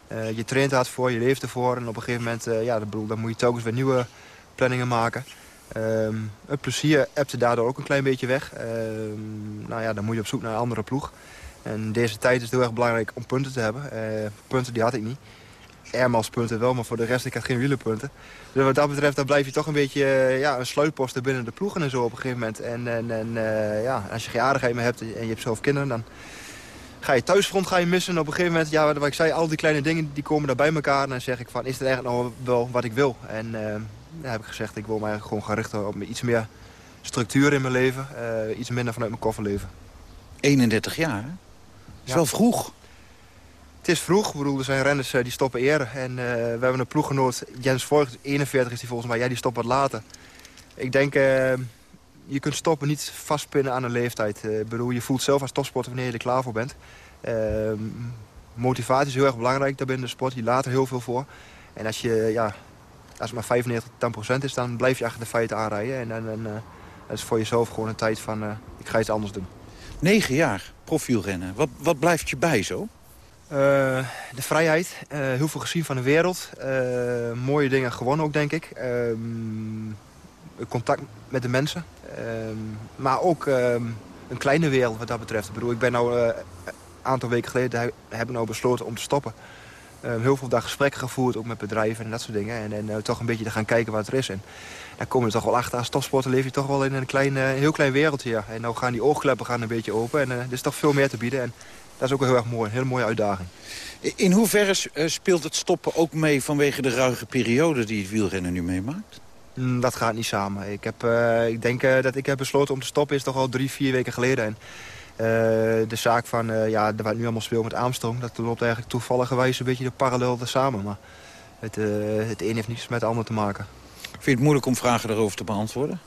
Eh, je traint hard voor, je leeft ervoor. En op een gegeven moment eh, ja, dan moet je telkens weer nieuwe planningen maken. Ehm, het plezier ebte daardoor ook een klein beetje weg. Ehm, nou ja, dan moet je op zoek naar een andere ploeg. En deze tijd is het heel erg belangrijk om punten te hebben. Eh, punten die had ik niet. Ermals punten wel, maar voor de rest ik had geen wielerpunten. Dus wat dat betreft dan blijf je toch een beetje eh, ja, een sluitpost binnen de ploegen en zo op een gegeven moment. En, en, en eh, ja, als je geen aardigheid meer hebt en je hebt zelf kinderen, dan ga je thuisfront ga je missen. En op een gegeven moment, ja, wat ik zei, al die kleine dingen die komen daar bij elkaar. En dan zeg ik van, is het eigenlijk nog wel wat ik wil? En eh, dan heb ik gezegd, ik wil me eigenlijk gewoon gaan richten op iets meer structuur in mijn leven. iets minder vanuit mijn koffer leven. 31 jaar, hè? is Ja. wel vroeg. Het is vroeg. Bedoel, er zijn renners eh, die stoppen eerder. En eh, we hebben een ploeggenoot, Jens Voigt, 41 is die volgens mij. Ja, die stopt wat later. Ik denk, eh, je kunt stoppen niet vastpinnen aan een leeftijd. Bedoel, je voelt zelf als topsporter wanneer je er klaar voor bent. Motivatie is heel erg belangrijk daar binnen de sport. Je laat er heel veel voor. En als, je, ja, als het maar 95 10% is, dan blijf je achter de feiten aanrijden. En dan is voor jezelf gewoon een tijd van, ik ga iets anders doen. Negen jaar profielrennen. Wat, wat blijft je bij zo? Eh, de vrijheid, eh, heel veel gezien van de wereld. Eh, mooie dingen gewonnen ook, denk ik. Ehm, contact met de mensen. Ehm, maar ook ehm, een kleine wereld wat dat betreft. Ik bedoel, ik ben nou een aantal weken geleden heb ik nou besloten om te stoppen. Heel veel daar gesprekken gevoerd, ook met bedrijven en dat soort dingen. En, en toch een beetje te gaan kijken wat er is. En daar kom je toch wel achter. Als topsporter leef je toch wel in een klein, heel klein wereldje. Ja. En nou gaan die oogkleppen gaan een beetje open. En er is toch veel meer te bieden. En dat is ook wel heel erg mooi. Een hele mooie uitdaging. In hoeverre eh, speelt het stoppen ook mee vanwege de ruige periode die het wielrennen nu meemaakt? Mm, dat gaat niet samen. Ik, heb, eh, ik denk eh, dat ik heb besloten om te stoppen is toch al drie, vier weken geleden. En eh, de zaak van eh, ja, wat nu allemaal speelt met Armstrong... dat loopt eigenlijk toevalligerwijs een beetje de parallel samen. Maar het, eh, het een heeft niets met het ander te maken. Vind je het moeilijk om vragen daarover te beantwoorden?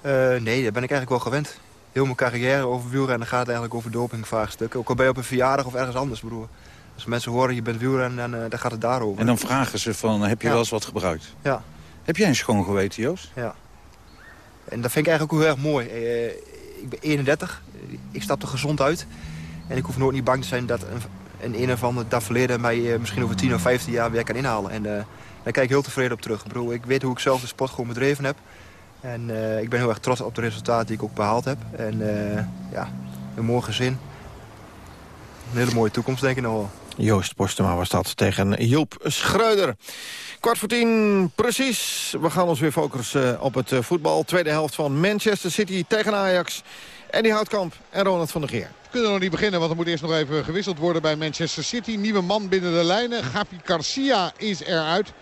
Eh, nee, daar ben ik eigenlijk wel gewend. Heel mijn carrière over wielrennen gaat eigenlijk over dopingvraagstukken. Ook al ben je op een verjaardag of ergens anders, broer. Als mensen horen je bent wielrennen, dan, eh, dan gaat het daarover. En dan vragen ze van, heb je Ja. wel eens wat gebruikt? Ja. Heb jij een schoon geweten, Joost? Ja. En dat vind ik eigenlijk ook heel erg mooi. Eh, ik ben 31, ik stap er gezond uit. En ik hoef nooit niet bang te zijn dat een, een, een of ander dat verleden mij eh, misschien over 10 of 15 jaar weer kan inhalen. En eh, daar kijk ik heel tevreden op terug. Ik, bedoel, ik weet hoe ik zelf de sport gewoon bedreven heb. En eh, ik ben heel erg trots op de resultaten die ik ook behaald heb. En eh, ja, een mooi gezin. Een hele mooie toekomst denk ik nog wel. Joost Postema was dat tegen Joep Schreuder. Kwart voor tien, precies. We gaan ons weer focussen op het eh, voetbal. Tweede helft van Manchester City tegen Ajax. Eddie Houtkamp en Ronald van der Geer. We kunnen nog niet beginnen, want er moet eerst nog even gewisseld worden bij Manchester City. Nieuwe man binnen de lijnen. Gavi Garcia is eruit.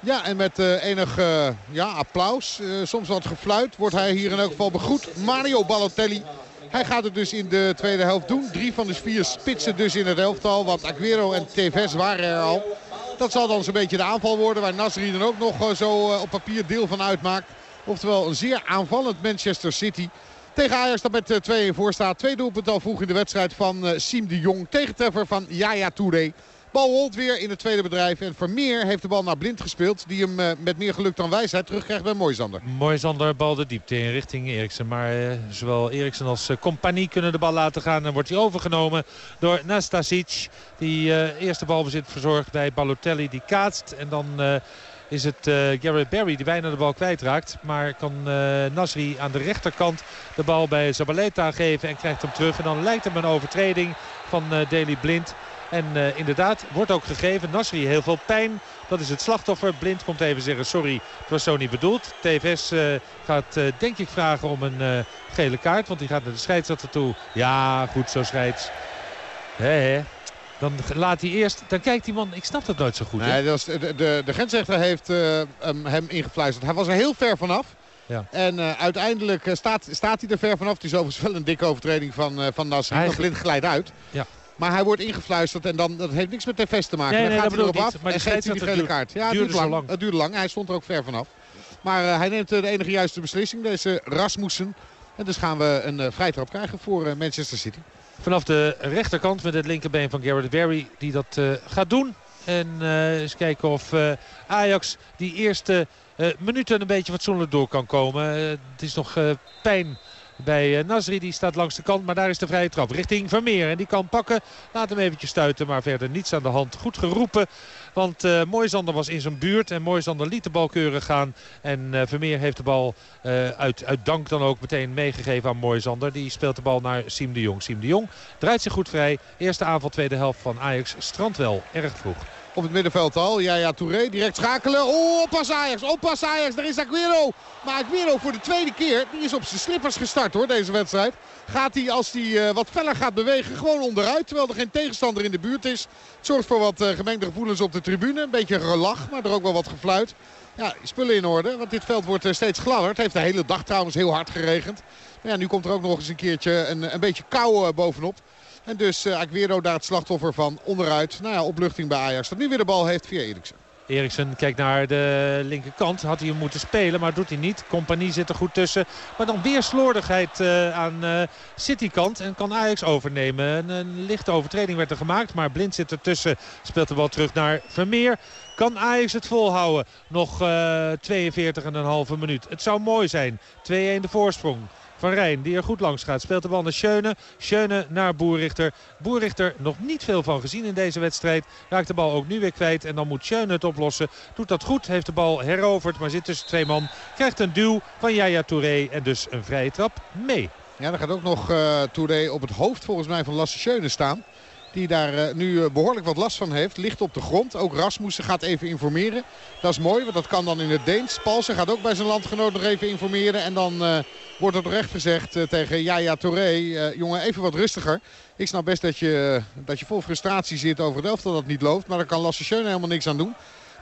Ja, en met eh, enig eh, ja, applaus, eh, soms wat gefluit, wordt hij hier in elk geval begroet. Mario Balotelli. Hij gaat het dus in de tweede helft doen. Drie van de vier spitsen dus in het elftal. Want Aguero en Tevez waren er al. Dat zal dan zo'n beetje de aanval worden. Waar Nasri dan ook nog zo op papier deel van uitmaakt. Oftewel een zeer aanvallend Manchester City. Tegen Ajax dat met eh, 2-1 voor staat. Twee doelpunten al vroeg in de wedstrijd van Siem de Jong. Tegentreffer van Yaya Touré. Bal rolt weer in het tweede bedrijf. En Vermeer heeft de bal naar Blind gespeeld. Die hem eh, met meer geluk dan wijsheid terugkrijgt bij Moisander. Moisander bal de diepte in richting Eriksen. Maar eh, zowel Eriksen als eh, compagnie kunnen de bal laten gaan. En wordt hij overgenomen door Nastasic. Die eerste balbezit verzorgt bij Balotelli. Die kaatst. En dan is het eh, Garrett Barry die bijna de bal kwijtraakt. Maar kan Nasri aan de rechterkant de bal bij Zabaleta geven. En krijgt hem terug. En dan lijkt hem een overtreding van Daley Blind. En eh, inderdaad, wordt ook gegeven. Nasri heel veel pijn. Dat is het slachtoffer. Blind komt even zeggen sorry, het was zo niet bedoeld. TVS eh, gaat eh, denk ik vragen om een gele kaart. Want die gaat naar de scheidsrechter toe. Ja, goed zo scheids. Hè, hè. Dan laat hij eerst, dan kijkt die man, ik snap dat nooit zo goed. Nee, dat de, de, de grensrechter heeft hem, ingefluisterd. Hij was er heel ver vanaf. Ja. En uiteindelijk staat, staat hij er ver vanaf. Het is overigens wel een dikke overtreding van, eh van Want Blind glijdt uit. Ja. Maar hij wordt ingefluisterd en dan, dat heeft niks met TVS te maken. Nee, dan gaat hij erop af. Maar en geeft hij die gele kaart. Ja, het duurde duurt zo lang. lang. Het duurde lang. Hij stond er ook ver vanaf. Maar eh, hij neemt eh, de enige juiste beslissing. Deze Rasmussen. En dus gaan we een eh vrijtrap krijgen voor Manchester City. Vanaf de rechterkant met het linkerbeen van Garrett Barry die dat gaat doen. En eens kijken of Ajax die eerste minuten een beetje fatsoenlijk door kan komen. Het is nog pijn bij eh, Nasri. Die staat langs de kant. Maar daar is de vrije trap richting Vermeer. En die kan pakken. Laat hem eventjes stuiten. Maar verder niets aan de hand. Goed geroepen. Want eh Moisander was in zijn buurt. En Moisander liet de bal keurig gaan. En eh, Vermeer heeft de bal uit, uit dank dan ook meteen meegegeven aan Moisander. Die speelt de bal naar Siem de Jong. Siem de Jong draait zich goed vrij. Eerste aanval, tweede helft van Ajax. Strandt wel erg vroeg. Op het middenveld al. Ja, ja, Touré direct schakelen. Oh, oppas Ajax, oppas Ajax. Daar is Aguero. Maar Aguero voor de tweede keer, die is op zijn slippers gestart hoor, deze wedstrijd. Gaat hij, als hij eh, wat feller gaat bewegen, gewoon onderuit. Terwijl er geen tegenstander in de buurt is. Het zorgt voor wat eh, gemengde gevoelens op de tribune. Een beetje gelach, maar er ook wel wat gefluit. Ja, spullen in orde, want dit veld wordt eh, steeds gladder. Het heeft de hele dag trouwens heel hard geregend. Maar ja, nu komt er ook nog eens een keertje een, een beetje kou bovenop. En dus eh Aguero daar het slachtoffer van onderuit. Nou ja, opluchting bij Ajax. Dat nu weer de bal heeft via Eriksen. Eriksen kijkt naar de linkerkant. Had hij hem moeten spelen, maar doet hij niet. Compagnie zit er goed tussen. Maar dan weer slordigheid eh, aan eh Citykant. En kan Ajax overnemen. Een, lichte overtreding werd er gemaakt. Maar Blind zit ertussen. Speelt de bal terug naar Vermeer. Kan Ajax het volhouden? Nog eh 42,5 minuut. Het zou mooi zijn. 2-1 de voorsprong. Van Rijn die er goed langs gaat. Speelt de bal naar Schöne. Schöne naar Boerrichter. Boerrichter nog niet veel van gezien in deze wedstrijd. Raakt de bal ook nu weer kwijt. En dan moet Schöne het oplossen. Doet dat goed. Heeft de bal heroverd. Maar zit tussen twee man. Krijgt een duw van Yaya Touré. En dus een vrije trap mee. Ja, dan gaat ook nog eh Touré op het hoofd volgens mij van Lasse Schöne staan. Die daar eh, nu eh, behoorlijk wat last van heeft. Ligt op de grond. Ook Rasmussen gaat even informeren. Dat is mooi, want dat kan dan in het Deens. Palsen gaat ook bij zijn landgenoot nog even informeren. En dan eh, wordt er terecht gezegd tegen Yaya Touré. jongen, even wat rustiger. Ik snap best dat je, dat je vol frustratie zit over het elftal dat niet loopt. Maar daar kan Lasse Schöne helemaal niks aan doen.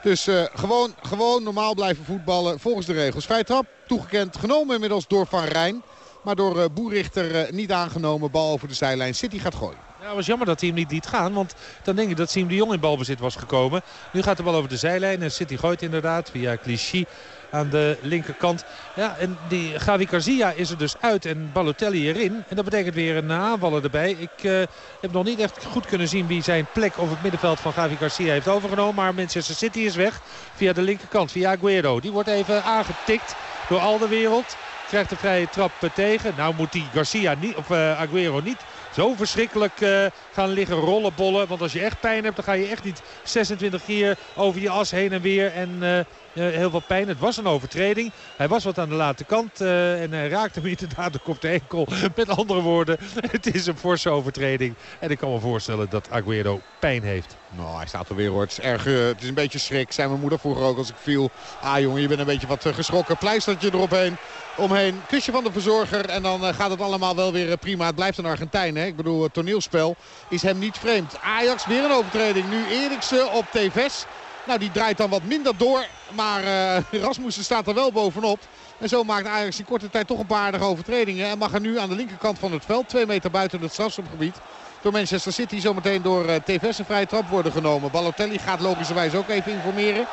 Dus gewoon, gewoon normaal blijven voetballen volgens de regels. Vrij trap, toegekend, genomen inmiddels door Van Rijn. Maar door Boerichter niet aangenomen. Bal over de zijlijn. City gaat gooien. Ja, het was jammer dat hij hem niet liet gaan. Want dan denk ik dat Siem de Jong in balbezit was gekomen. Nu gaat de bal over de zijlijn. En City gooit inderdaad via Clichy aan de linkerkant. Ja, en die Gavi Garcia is er dus uit en Balotelli erin. En dat betekent weer een aanvaller erbij. Ik eh, heb nog niet echt goed kunnen zien wie zijn plek op het middenveld van Gavi Garcia heeft overgenomen. Maar Manchester City is weg via de linkerkant, via Aguero. Die wordt even aangetikt door al de wereld. Krijgt de vrije trap tegen. Nou moet die Garcia niet, of eh, Aguero niet zo verschrikkelijk eh, gaan liggen rollenbollen. Want als je echt pijn hebt, dan ga je echt niet 26 keer over je as heen en weer. En eh, eh, heel veel pijn. Het was een overtreding. Hij was wat aan de late kant. en hij raakte hem inderdaad ook op de enkel. Met andere woorden, het is een forse overtreding. En ik kan me voorstellen dat Aguero pijn heeft. Nou, hij staat er weer hoor. Het is, erg, het is een beetje schrik. Zijn mijn moeder vroeger ook als ik viel. Ah jongen, je bent een beetje wat geschrokken. Pleistertje eromheen. Omheen. Kusje van de verzorger. En dan eh, gaat het allemaal wel weer eh, prima. Het blijft een Argentijn. Hè? Ik bedoel, het toneelspel is hem niet vreemd. Ajax weer een overtreding. Nu Eriksen op Tevez. Nou, die draait dan wat minder door. Maar eh, Rasmussen staat er wel bovenop. En zo maakt Ajax in korte tijd toch een paar aardige overtredingen. En mag er nu aan de linkerkant van het veld, twee meter buiten het strafschopgebied, door Manchester City zometeen door uh, Tevez een vrije trap worden genomen. Balotelli gaat logischerwijs ook even informeren.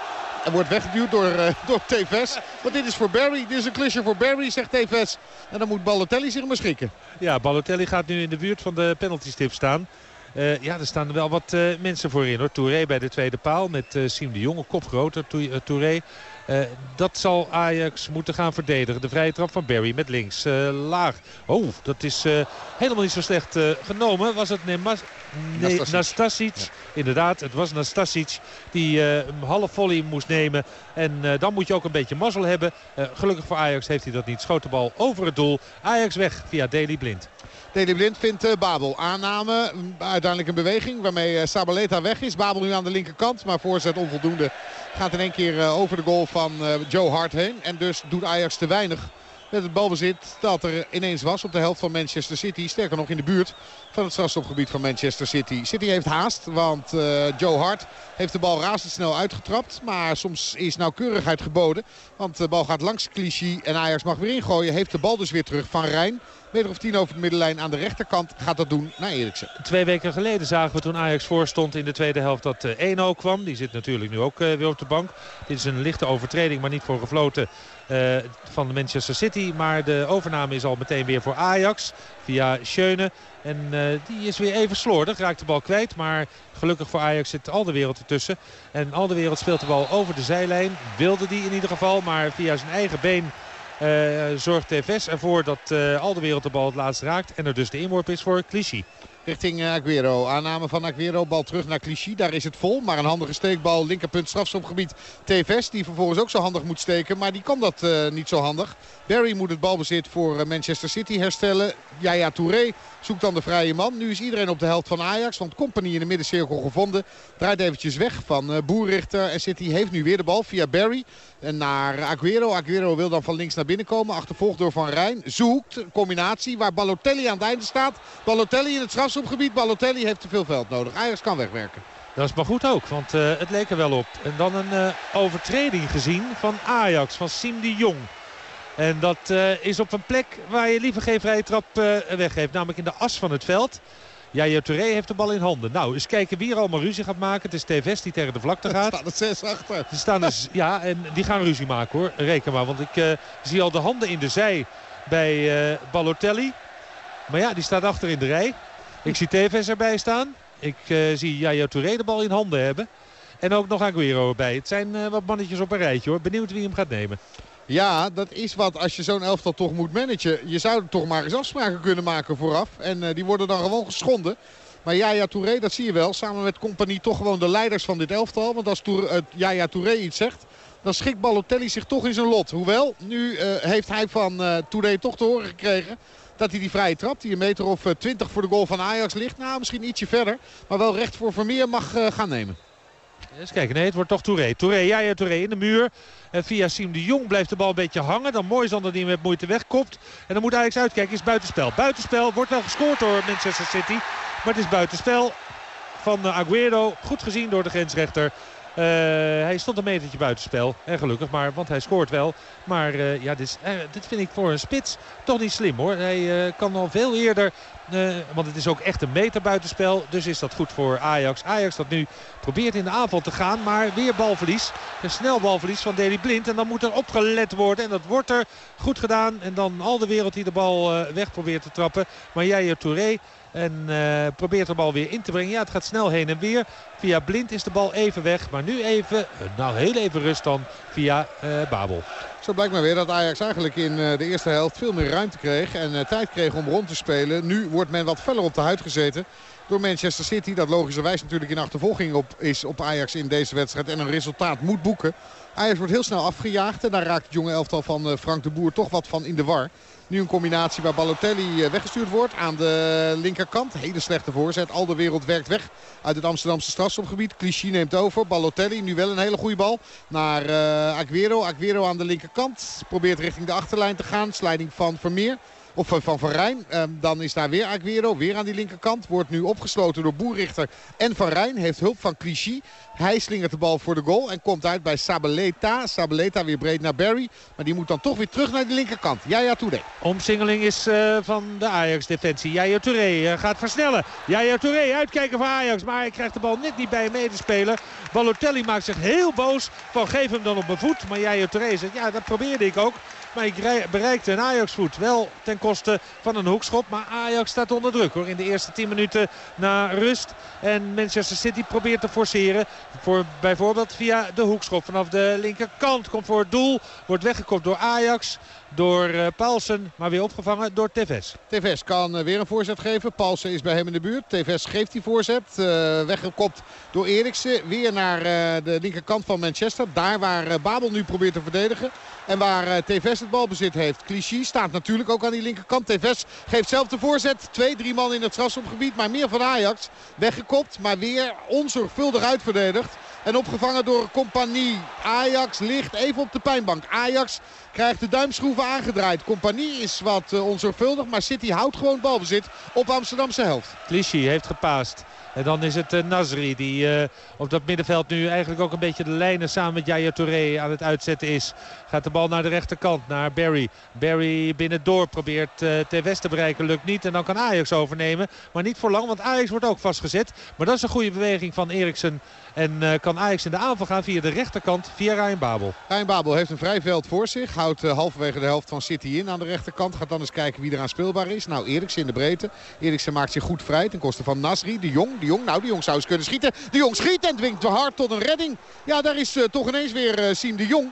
En wordt weggeduwd door, uh, door Tevez. Want dit is voor Barry. Dit is een klusje voor Barry, zegt Tevez. En dan moet Balotelli zich maar schikken. Ja, Balotelli gaat nu in de buurt van de penaltystip staan. Uh, ja, er staan wel wat uh, mensen voor in hoor. Touré bij de tweede paal met uh, Siem de Jong, kop groter. Touré. Uh, dat zal Ajax moeten gaan verdedigen. De vrije trap van Barry met links. Uh, laag. Oh, dat is uh, helemaal niet zo slecht genomen. Was het Nemas nee, Nastasic? Nastasic. Ja. Inderdaad, het was Nastasic die een half volley moest nemen. En dan moet je ook een beetje mazzel hebben. gelukkig voor Ajax heeft hij dat niet. Schoot de bal over het doel. Ajax weg via Deli Blind. Deli Blind vindt uh, Babel. Aanname, uiteindelijk een beweging waarmee uh, Sabaleta weg is. Babel nu aan de linkerkant, maar voorzet onvoldoende. Gaat in één keer uh, over de goal van Joe Hart heen. En dus doet Ajax te weinig met het balbezit dat er ineens was op de helft van Manchester City. Sterker nog in de buurt van het strafstopgebied van Manchester City. City heeft haast, want uh, Joe Hart heeft de bal razendsnel uitgetrapt. Maar soms is nauwkeurigheid geboden. Want de bal gaat langs Clichy en Ajax mag weer ingooien. Heeft de bal dus weer terug van Rijn. Meter of tien over de middenlijn aan de rechterkant gaat dat doen naar Eriksen. Twee weken geleden zagen we toen Ajax voorstond in de tweede helft dat uh, Eno kwam. Die zit natuurlijk nu ook uh, weer op de bank. Dit is een lichte overtreding, maar niet voor gefloten uh, van Manchester City. Maar de overname is al meteen weer voor Ajax via Schöne. En uh, die is weer even slordig, raakt de bal kwijt. Maar gelukkig voor Ajax zit al de wereld ertussen. En al de wereld speelt de bal over de zijlijn. Wilde die in ieder geval, maar via zijn eigen been uh, zorgt Tevez ervoor dat uh, al de wereld de bal het laatst raakt. En er dus de inworp is voor Clichy. Richting Aguero. Aanname van Aguero. Bal terug naar Clichy. Daar is het vol. Maar een handige steekbal. Linkerpunt strafschopgebied. Tevez die vervolgens ook zo handig moet steken. Maar die kan dat uh, niet zo handig. Barry moet het balbezit voor Manchester City herstellen. Yaya Touré zoekt dan de vrije man. Nu is iedereen op de helft van Ajax. Want Company in de middencirkel gevonden. Draait eventjes weg van Boerrichter. En City heeft nu weer de bal via Barry. En naar Aguero. Aguero wil dan van links naar binnen komen. Achtervolgd door Van Rijn. Zoekt een combinatie waar Balotelli aan het einde staat. Balotelli in het strafschopgebied. Balotelli heeft te veel veld nodig. Ajax kan wegwerken. Dat is maar goed ook, want uh, het leek er wel op. En dan een uh, overtreding gezien van Ajax, van Siem de Jong. En dat uh, is op een plek waar je liever geen vrije trap weggeeft. Namelijk in de as van het veld. Jaya Touré heeft de bal in handen. Nou, eens kijken wie er allemaal ruzie gaat maken. Het is Tevez die tegen de vlakte gaat. Er staan er zes achter. Er staan dus, ja, en die gaan ruzie maken hoor. Reken maar, want ik uh, zie al de handen in de zij bij uh, Balotelli. Maar ja, die staat achter in de rij. Ik zie Tevez erbij staan. Ik uh, zie Jaya Touré de bal in handen hebben. En ook nog Aguero erbij. Het zijn wat mannetjes op een rijtje hoor. Benieuwd wie hem gaat nemen. Ja, dat is wat als je zo'n elftal toch moet managen. Je zou toch maar eens afspraken kunnen maken vooraf. En uh, die worden dan gewoon geschonden. Maar Yaya Touré, dat zie je wel, samen met Compagnie toch gewoon de leiders van dit elftal. Want als Tour, uh, Yaya Touré iets zegt, dan schikt Balotelli zich toch in zijn lot. Hoewel, nu eh, heeft hij van uh, Touré toch te horen gekregen dat hij die vrije trap, die een meter of 20 voor de goal van Ajax ligt. Nou, misschien ietsje verder, maar wel recht voor Vermeer mag gaan nemen. Eens kijken, nee, het wordt toch Touré. Touré, ja, ja, Touré in de muur. En via Siem de Jong blijft de bal een beetje hangen. Dan mooi Zander die met moeite wegkopt. En dan moet Ajax uitkijken, is buitenspel. Buitenspel, wordt wel gescoord door Manchester City. Maar het is buitenspel van Aguero. Goed gezien door de grensrechter. Uh, hij stond een metertje buitenspel. En gelukkig maar, want hij scoort wel. Maar uh, ja, dit, is, uh, dit, vind ik voor een spits toch niet slim hoor. Hij kan al veel eerder, want het is ook echt een meter buitenspel. Dus is dat goed voor Ajax. Ajax dat nu probeert in de aanval te gaan, maar weer balverlies. Een snel balverlies van Deli Blind. En dan moet er opgelet worden. En dat wordt er goed gedaan. En dan al de wereld die de bal weg probeert te trappen. Maar jij Touré en uh, probeert de bal weer in te brengen. Ja, het gaat snel heen en weer. Via Blind is de bal even weg. Maar nu even, nou heel even rust dan via uh, Babel. Zo blijkt maar weer dat Ajax eigenlijk in de eerste helft veel meer ruimte kreeg. En tijd kreeg om rond te spelen. Nu wordt men wat feller op de huid gezeten door Manchester City. Dat logischerwijs natuurlijk in achtervolging op, is op Ajax in deze wedstrijd. En een resultaat moet boeken. Ajax wordt heel snel afgejaagd. En daar raakt het jonge elftal van Frank de Boer toch wat van in de war. Nu een combinatie waar Balotelli weggestuurd wordt aan de linkerkant. Hele slechte voorzet. Al de wereld werkt weg uit het Amsterdamse strafschopgebied. Clichy neemt over. Balotelli nu wel een hele goede bal naar uh, Aguero. Aguero aan de linkerkant. Probeert richting de achterlijn te gaan. Slijding van Vermeer. Of van Van Rijn. Um, dan is daar weer Aguero. Weer aan die linkerkant. Wordt nu opgesloten door Boerrichter en Van Rijn. Heeft hulp van Clichy. Hij slingert de bal voor de goal. En komt uit bij Sabeleta. Sabeleta weer breed naar Barry. Maar die moet dan toch weer terug naar de linkerkant. Jaya Touré. Omsingeling is uh, van de Ajax-defensie. Jaya Touré uh, gaat versnellen. Jaya Touré uitkijken voor Ajax. Maar hij krijgt de bal net niet bij mee te spelen. Balotelli maakt zich heel boos. Van geef hem dan op mijn voet. Maar Jaya Touré zegt ja dat probeerde ik ook. Maar ik bereikte een Ajax-voet. Wel ten koste van een hoekschop. Maar Ajax staat onder druk hoor. In de eerste 10 minuten na rust. En Manchester City probeert te forceren. Voor, bijvoorbeeld via de hoekschop vanaf de linkerkant. Komt voor het doel. Wordt weggekopt door Ajax. Door uh, Paulsen, maar weer opgevangen door Tevez. Tevez kan uh, weer een voorzet geven. Paulsen is bij hem in de buurt. Tevez geeft die voorzet. Uh, weggekopt door Eriksen. Weer naar de linkerkant van Manchester. Daar waar Babel nu probeert te verdedigen. En waar Tevez het balbezit heeft. Clichy staat natuurlijk ook aan die linkerkant. Tevez geeft zelf de voorzet. Twee, drie man in het strafschopgebied. Maar meer van Ajax. Weggekopt, maar weer onzorgvuldig uitverdedigd. En opgevangen door Compagnie. Ajax ligt even op de pijnbank. Ajax krijgt de duimschroeven aangedraaid. Compagnie is wat uh, onzorgvuldig. Maar City houdt gewoon balbezit op Amsterdamse helft. Clichy heeft gepaast. En dan is het uh, Nasri die uh, op dat middenveld nu eigenlijk ook een beetje de lijnen samen met Jaya Touré aan het uitzetten is. Gaat de bal naar de rechterkant, naar Barry. Barry binnendoor probeert uh, te bereiken, lukt niet. En dan kan Ajax overnemen, maar niet voor lang, want Ajax wordt ook vastgezet. Maar dat is een goede beweging van Eriksen. En uh, kan Ajax in de aanval gaan via de rechterkant, via Ryan Babel. Ryan Babel heeft een vrij veld voor zich. Houdt uh, halverwege de helft van City in aan de rechterkant. Gaat dan eens kijken wie eraan speelbaar is. Nou, Eriksen in de breedte. Eriksen maakt zich goed vrij ten koste van Nasri. De Jong, de Jong, nou de Jong zou eens kunnen schieten. De Jong schiet en dwingt te hard tot een redding. Ja, daar is uh, toch ineens weer Siem de Jong.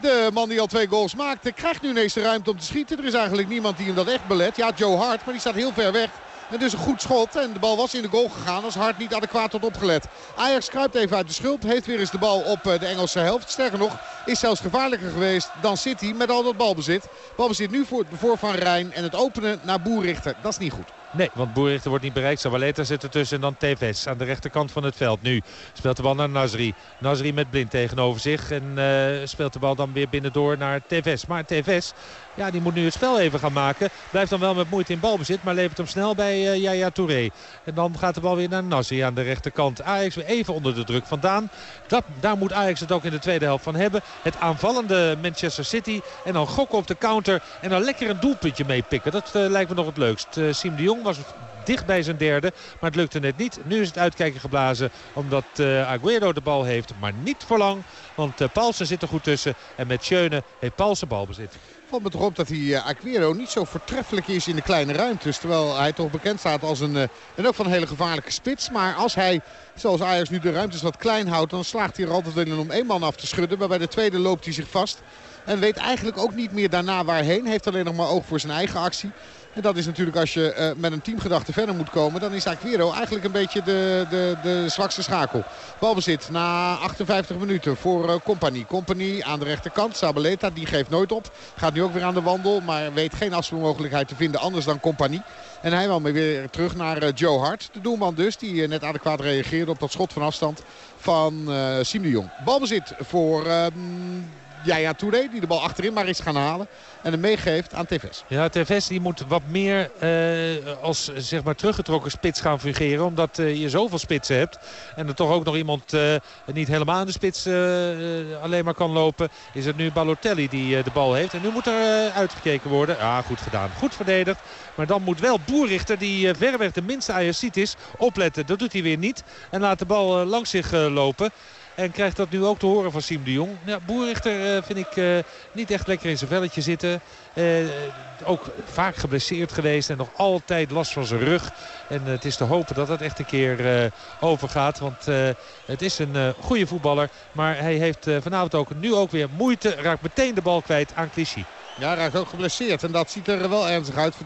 De man die al twee goals maakte krijgt nu ineens de ruimte om te schieten. Er is eigenlijk niemand die hem dat echt belet. Ja, Joe Hart, maar die staat heel ver weg. En dus een goed schot. En de bal was in de goal gegaan als Hart niet adequaat had opgelet. Ajax kruipt even uit de schuld. Heeft weer eens de bal op de Engelse helft. Sterker nog, is zelfs gevaarlijker geweest dan City met al dat balbezit. Balbezit nu voor, voor Van Rijn. En het openen naar Boerrichter. Dat is niet goed. Nee, want Boerichter wordt niet bereikt. Zabaleta zit ertussen en dan Tevez aan de rechterkant van het veld. Nu speelt de bal naar Nasri. Nasri met Blind tegenover zich. En uh, speelt de bal dan weer binnendoor naar Tevez. Maar Tevez, ja, die moet nu het spel even gaan maken. Blijft dan wel met moeite in balbezit, maar levert hem snel bij uh, Yaya Touré. En dan gaat de bal weer naar Nasri aan de rechterkant. Ajax weer even onder de druk vandaan. Dat, daar moet Ajax het ook in de tweede helft van hebben. Het aanvallende Manchester City. En dan gokken op de counter. En dan lekker een doelpuntje meepikken. Dat uh, lijkt me nog het leukst. Uh, Siem de Jong was dicht bij zijn derde. Maar het lukte net niet. Nu is het uitkijken geblazen omdat uh, Aguero de bal heeft. Maar niet voor lang. Want uh, Paulsen zit er goed tussen. En met Schöne heeft Paulsen balbezit. Valt me toch op dat die uh, Aguero niet zo voortreffelijk is in de kleine ruimtes. Terwijl hij toch bekend staat als een, en ook van een hele gevaarlijke spits. Maar als hij, zoals Ajax nu de ruimtes wat klein houdt... dan slaagt hij er altijd in om één man af te schudden. Maar bij de tweede loopt hij zich vast. En weet eigenlijk ook niet meer daarna waarheen. Heeft alleen nog maar oog voor zijn eigen actie. En dat is natuurlijk als je uh, met een teamgedachte verder moet komen. Dan is Aquero eigenlijk een beetje de, de, de zwakste schakel. Balbezit na 58 minuten voor uh. Compagnie aan de rechterkant. Sabeleta die geeft nooit op. Gaat nu ook weer aan de wandel. Maar weet geen afspeelmogelijkheid te vinden anders dan Compagnie. En hij wil weer terug naar uh, Joe Hart. De doelman dus die net adequaat reageerde op dat schot van afstand van Jong. Balbezit voor... Jaya Touré die de bal achterin maar is gaan halen. En hem meegeeft aan Tevez. Ja, Tevez die moet wat meer uh, als zeg maar teruggetrokken spits gaan fungeren. Omdat uh, je zoveel spitsen hebt. En er toch ook nog iemand uh, niet helemaal in de spits alleen maar kan lopen. Is het nu Balotelli die de bal heeft. En nu moet er uitgekeken worden. Ja, goed gedaan. Goed verdedigd. Maar dan moet wel Boerrichter, die verreweg de minste Ajaxiet is, opletten. Dat doet hij weer niet. En laat de bal langs zich lopen. En krijgt dat nu ook te horen van Siem de Jong. Ja, Boerichter uh, vind ik uh, niet echt lekker in zijn velletje zitten. Uh, ook vaak geblesseerd geweest en nog altijd last van zijn rug. En het is te hopen dat dat echt een keer overgaat. Want het is een goede voetballer. Maar hij heeft vanavond ook nu ook weer moeite. Raakt meteen de bal kwijt aan Clichy. Ja, raakt ook geblesseerd. En dat ziet er wel ernstig uit.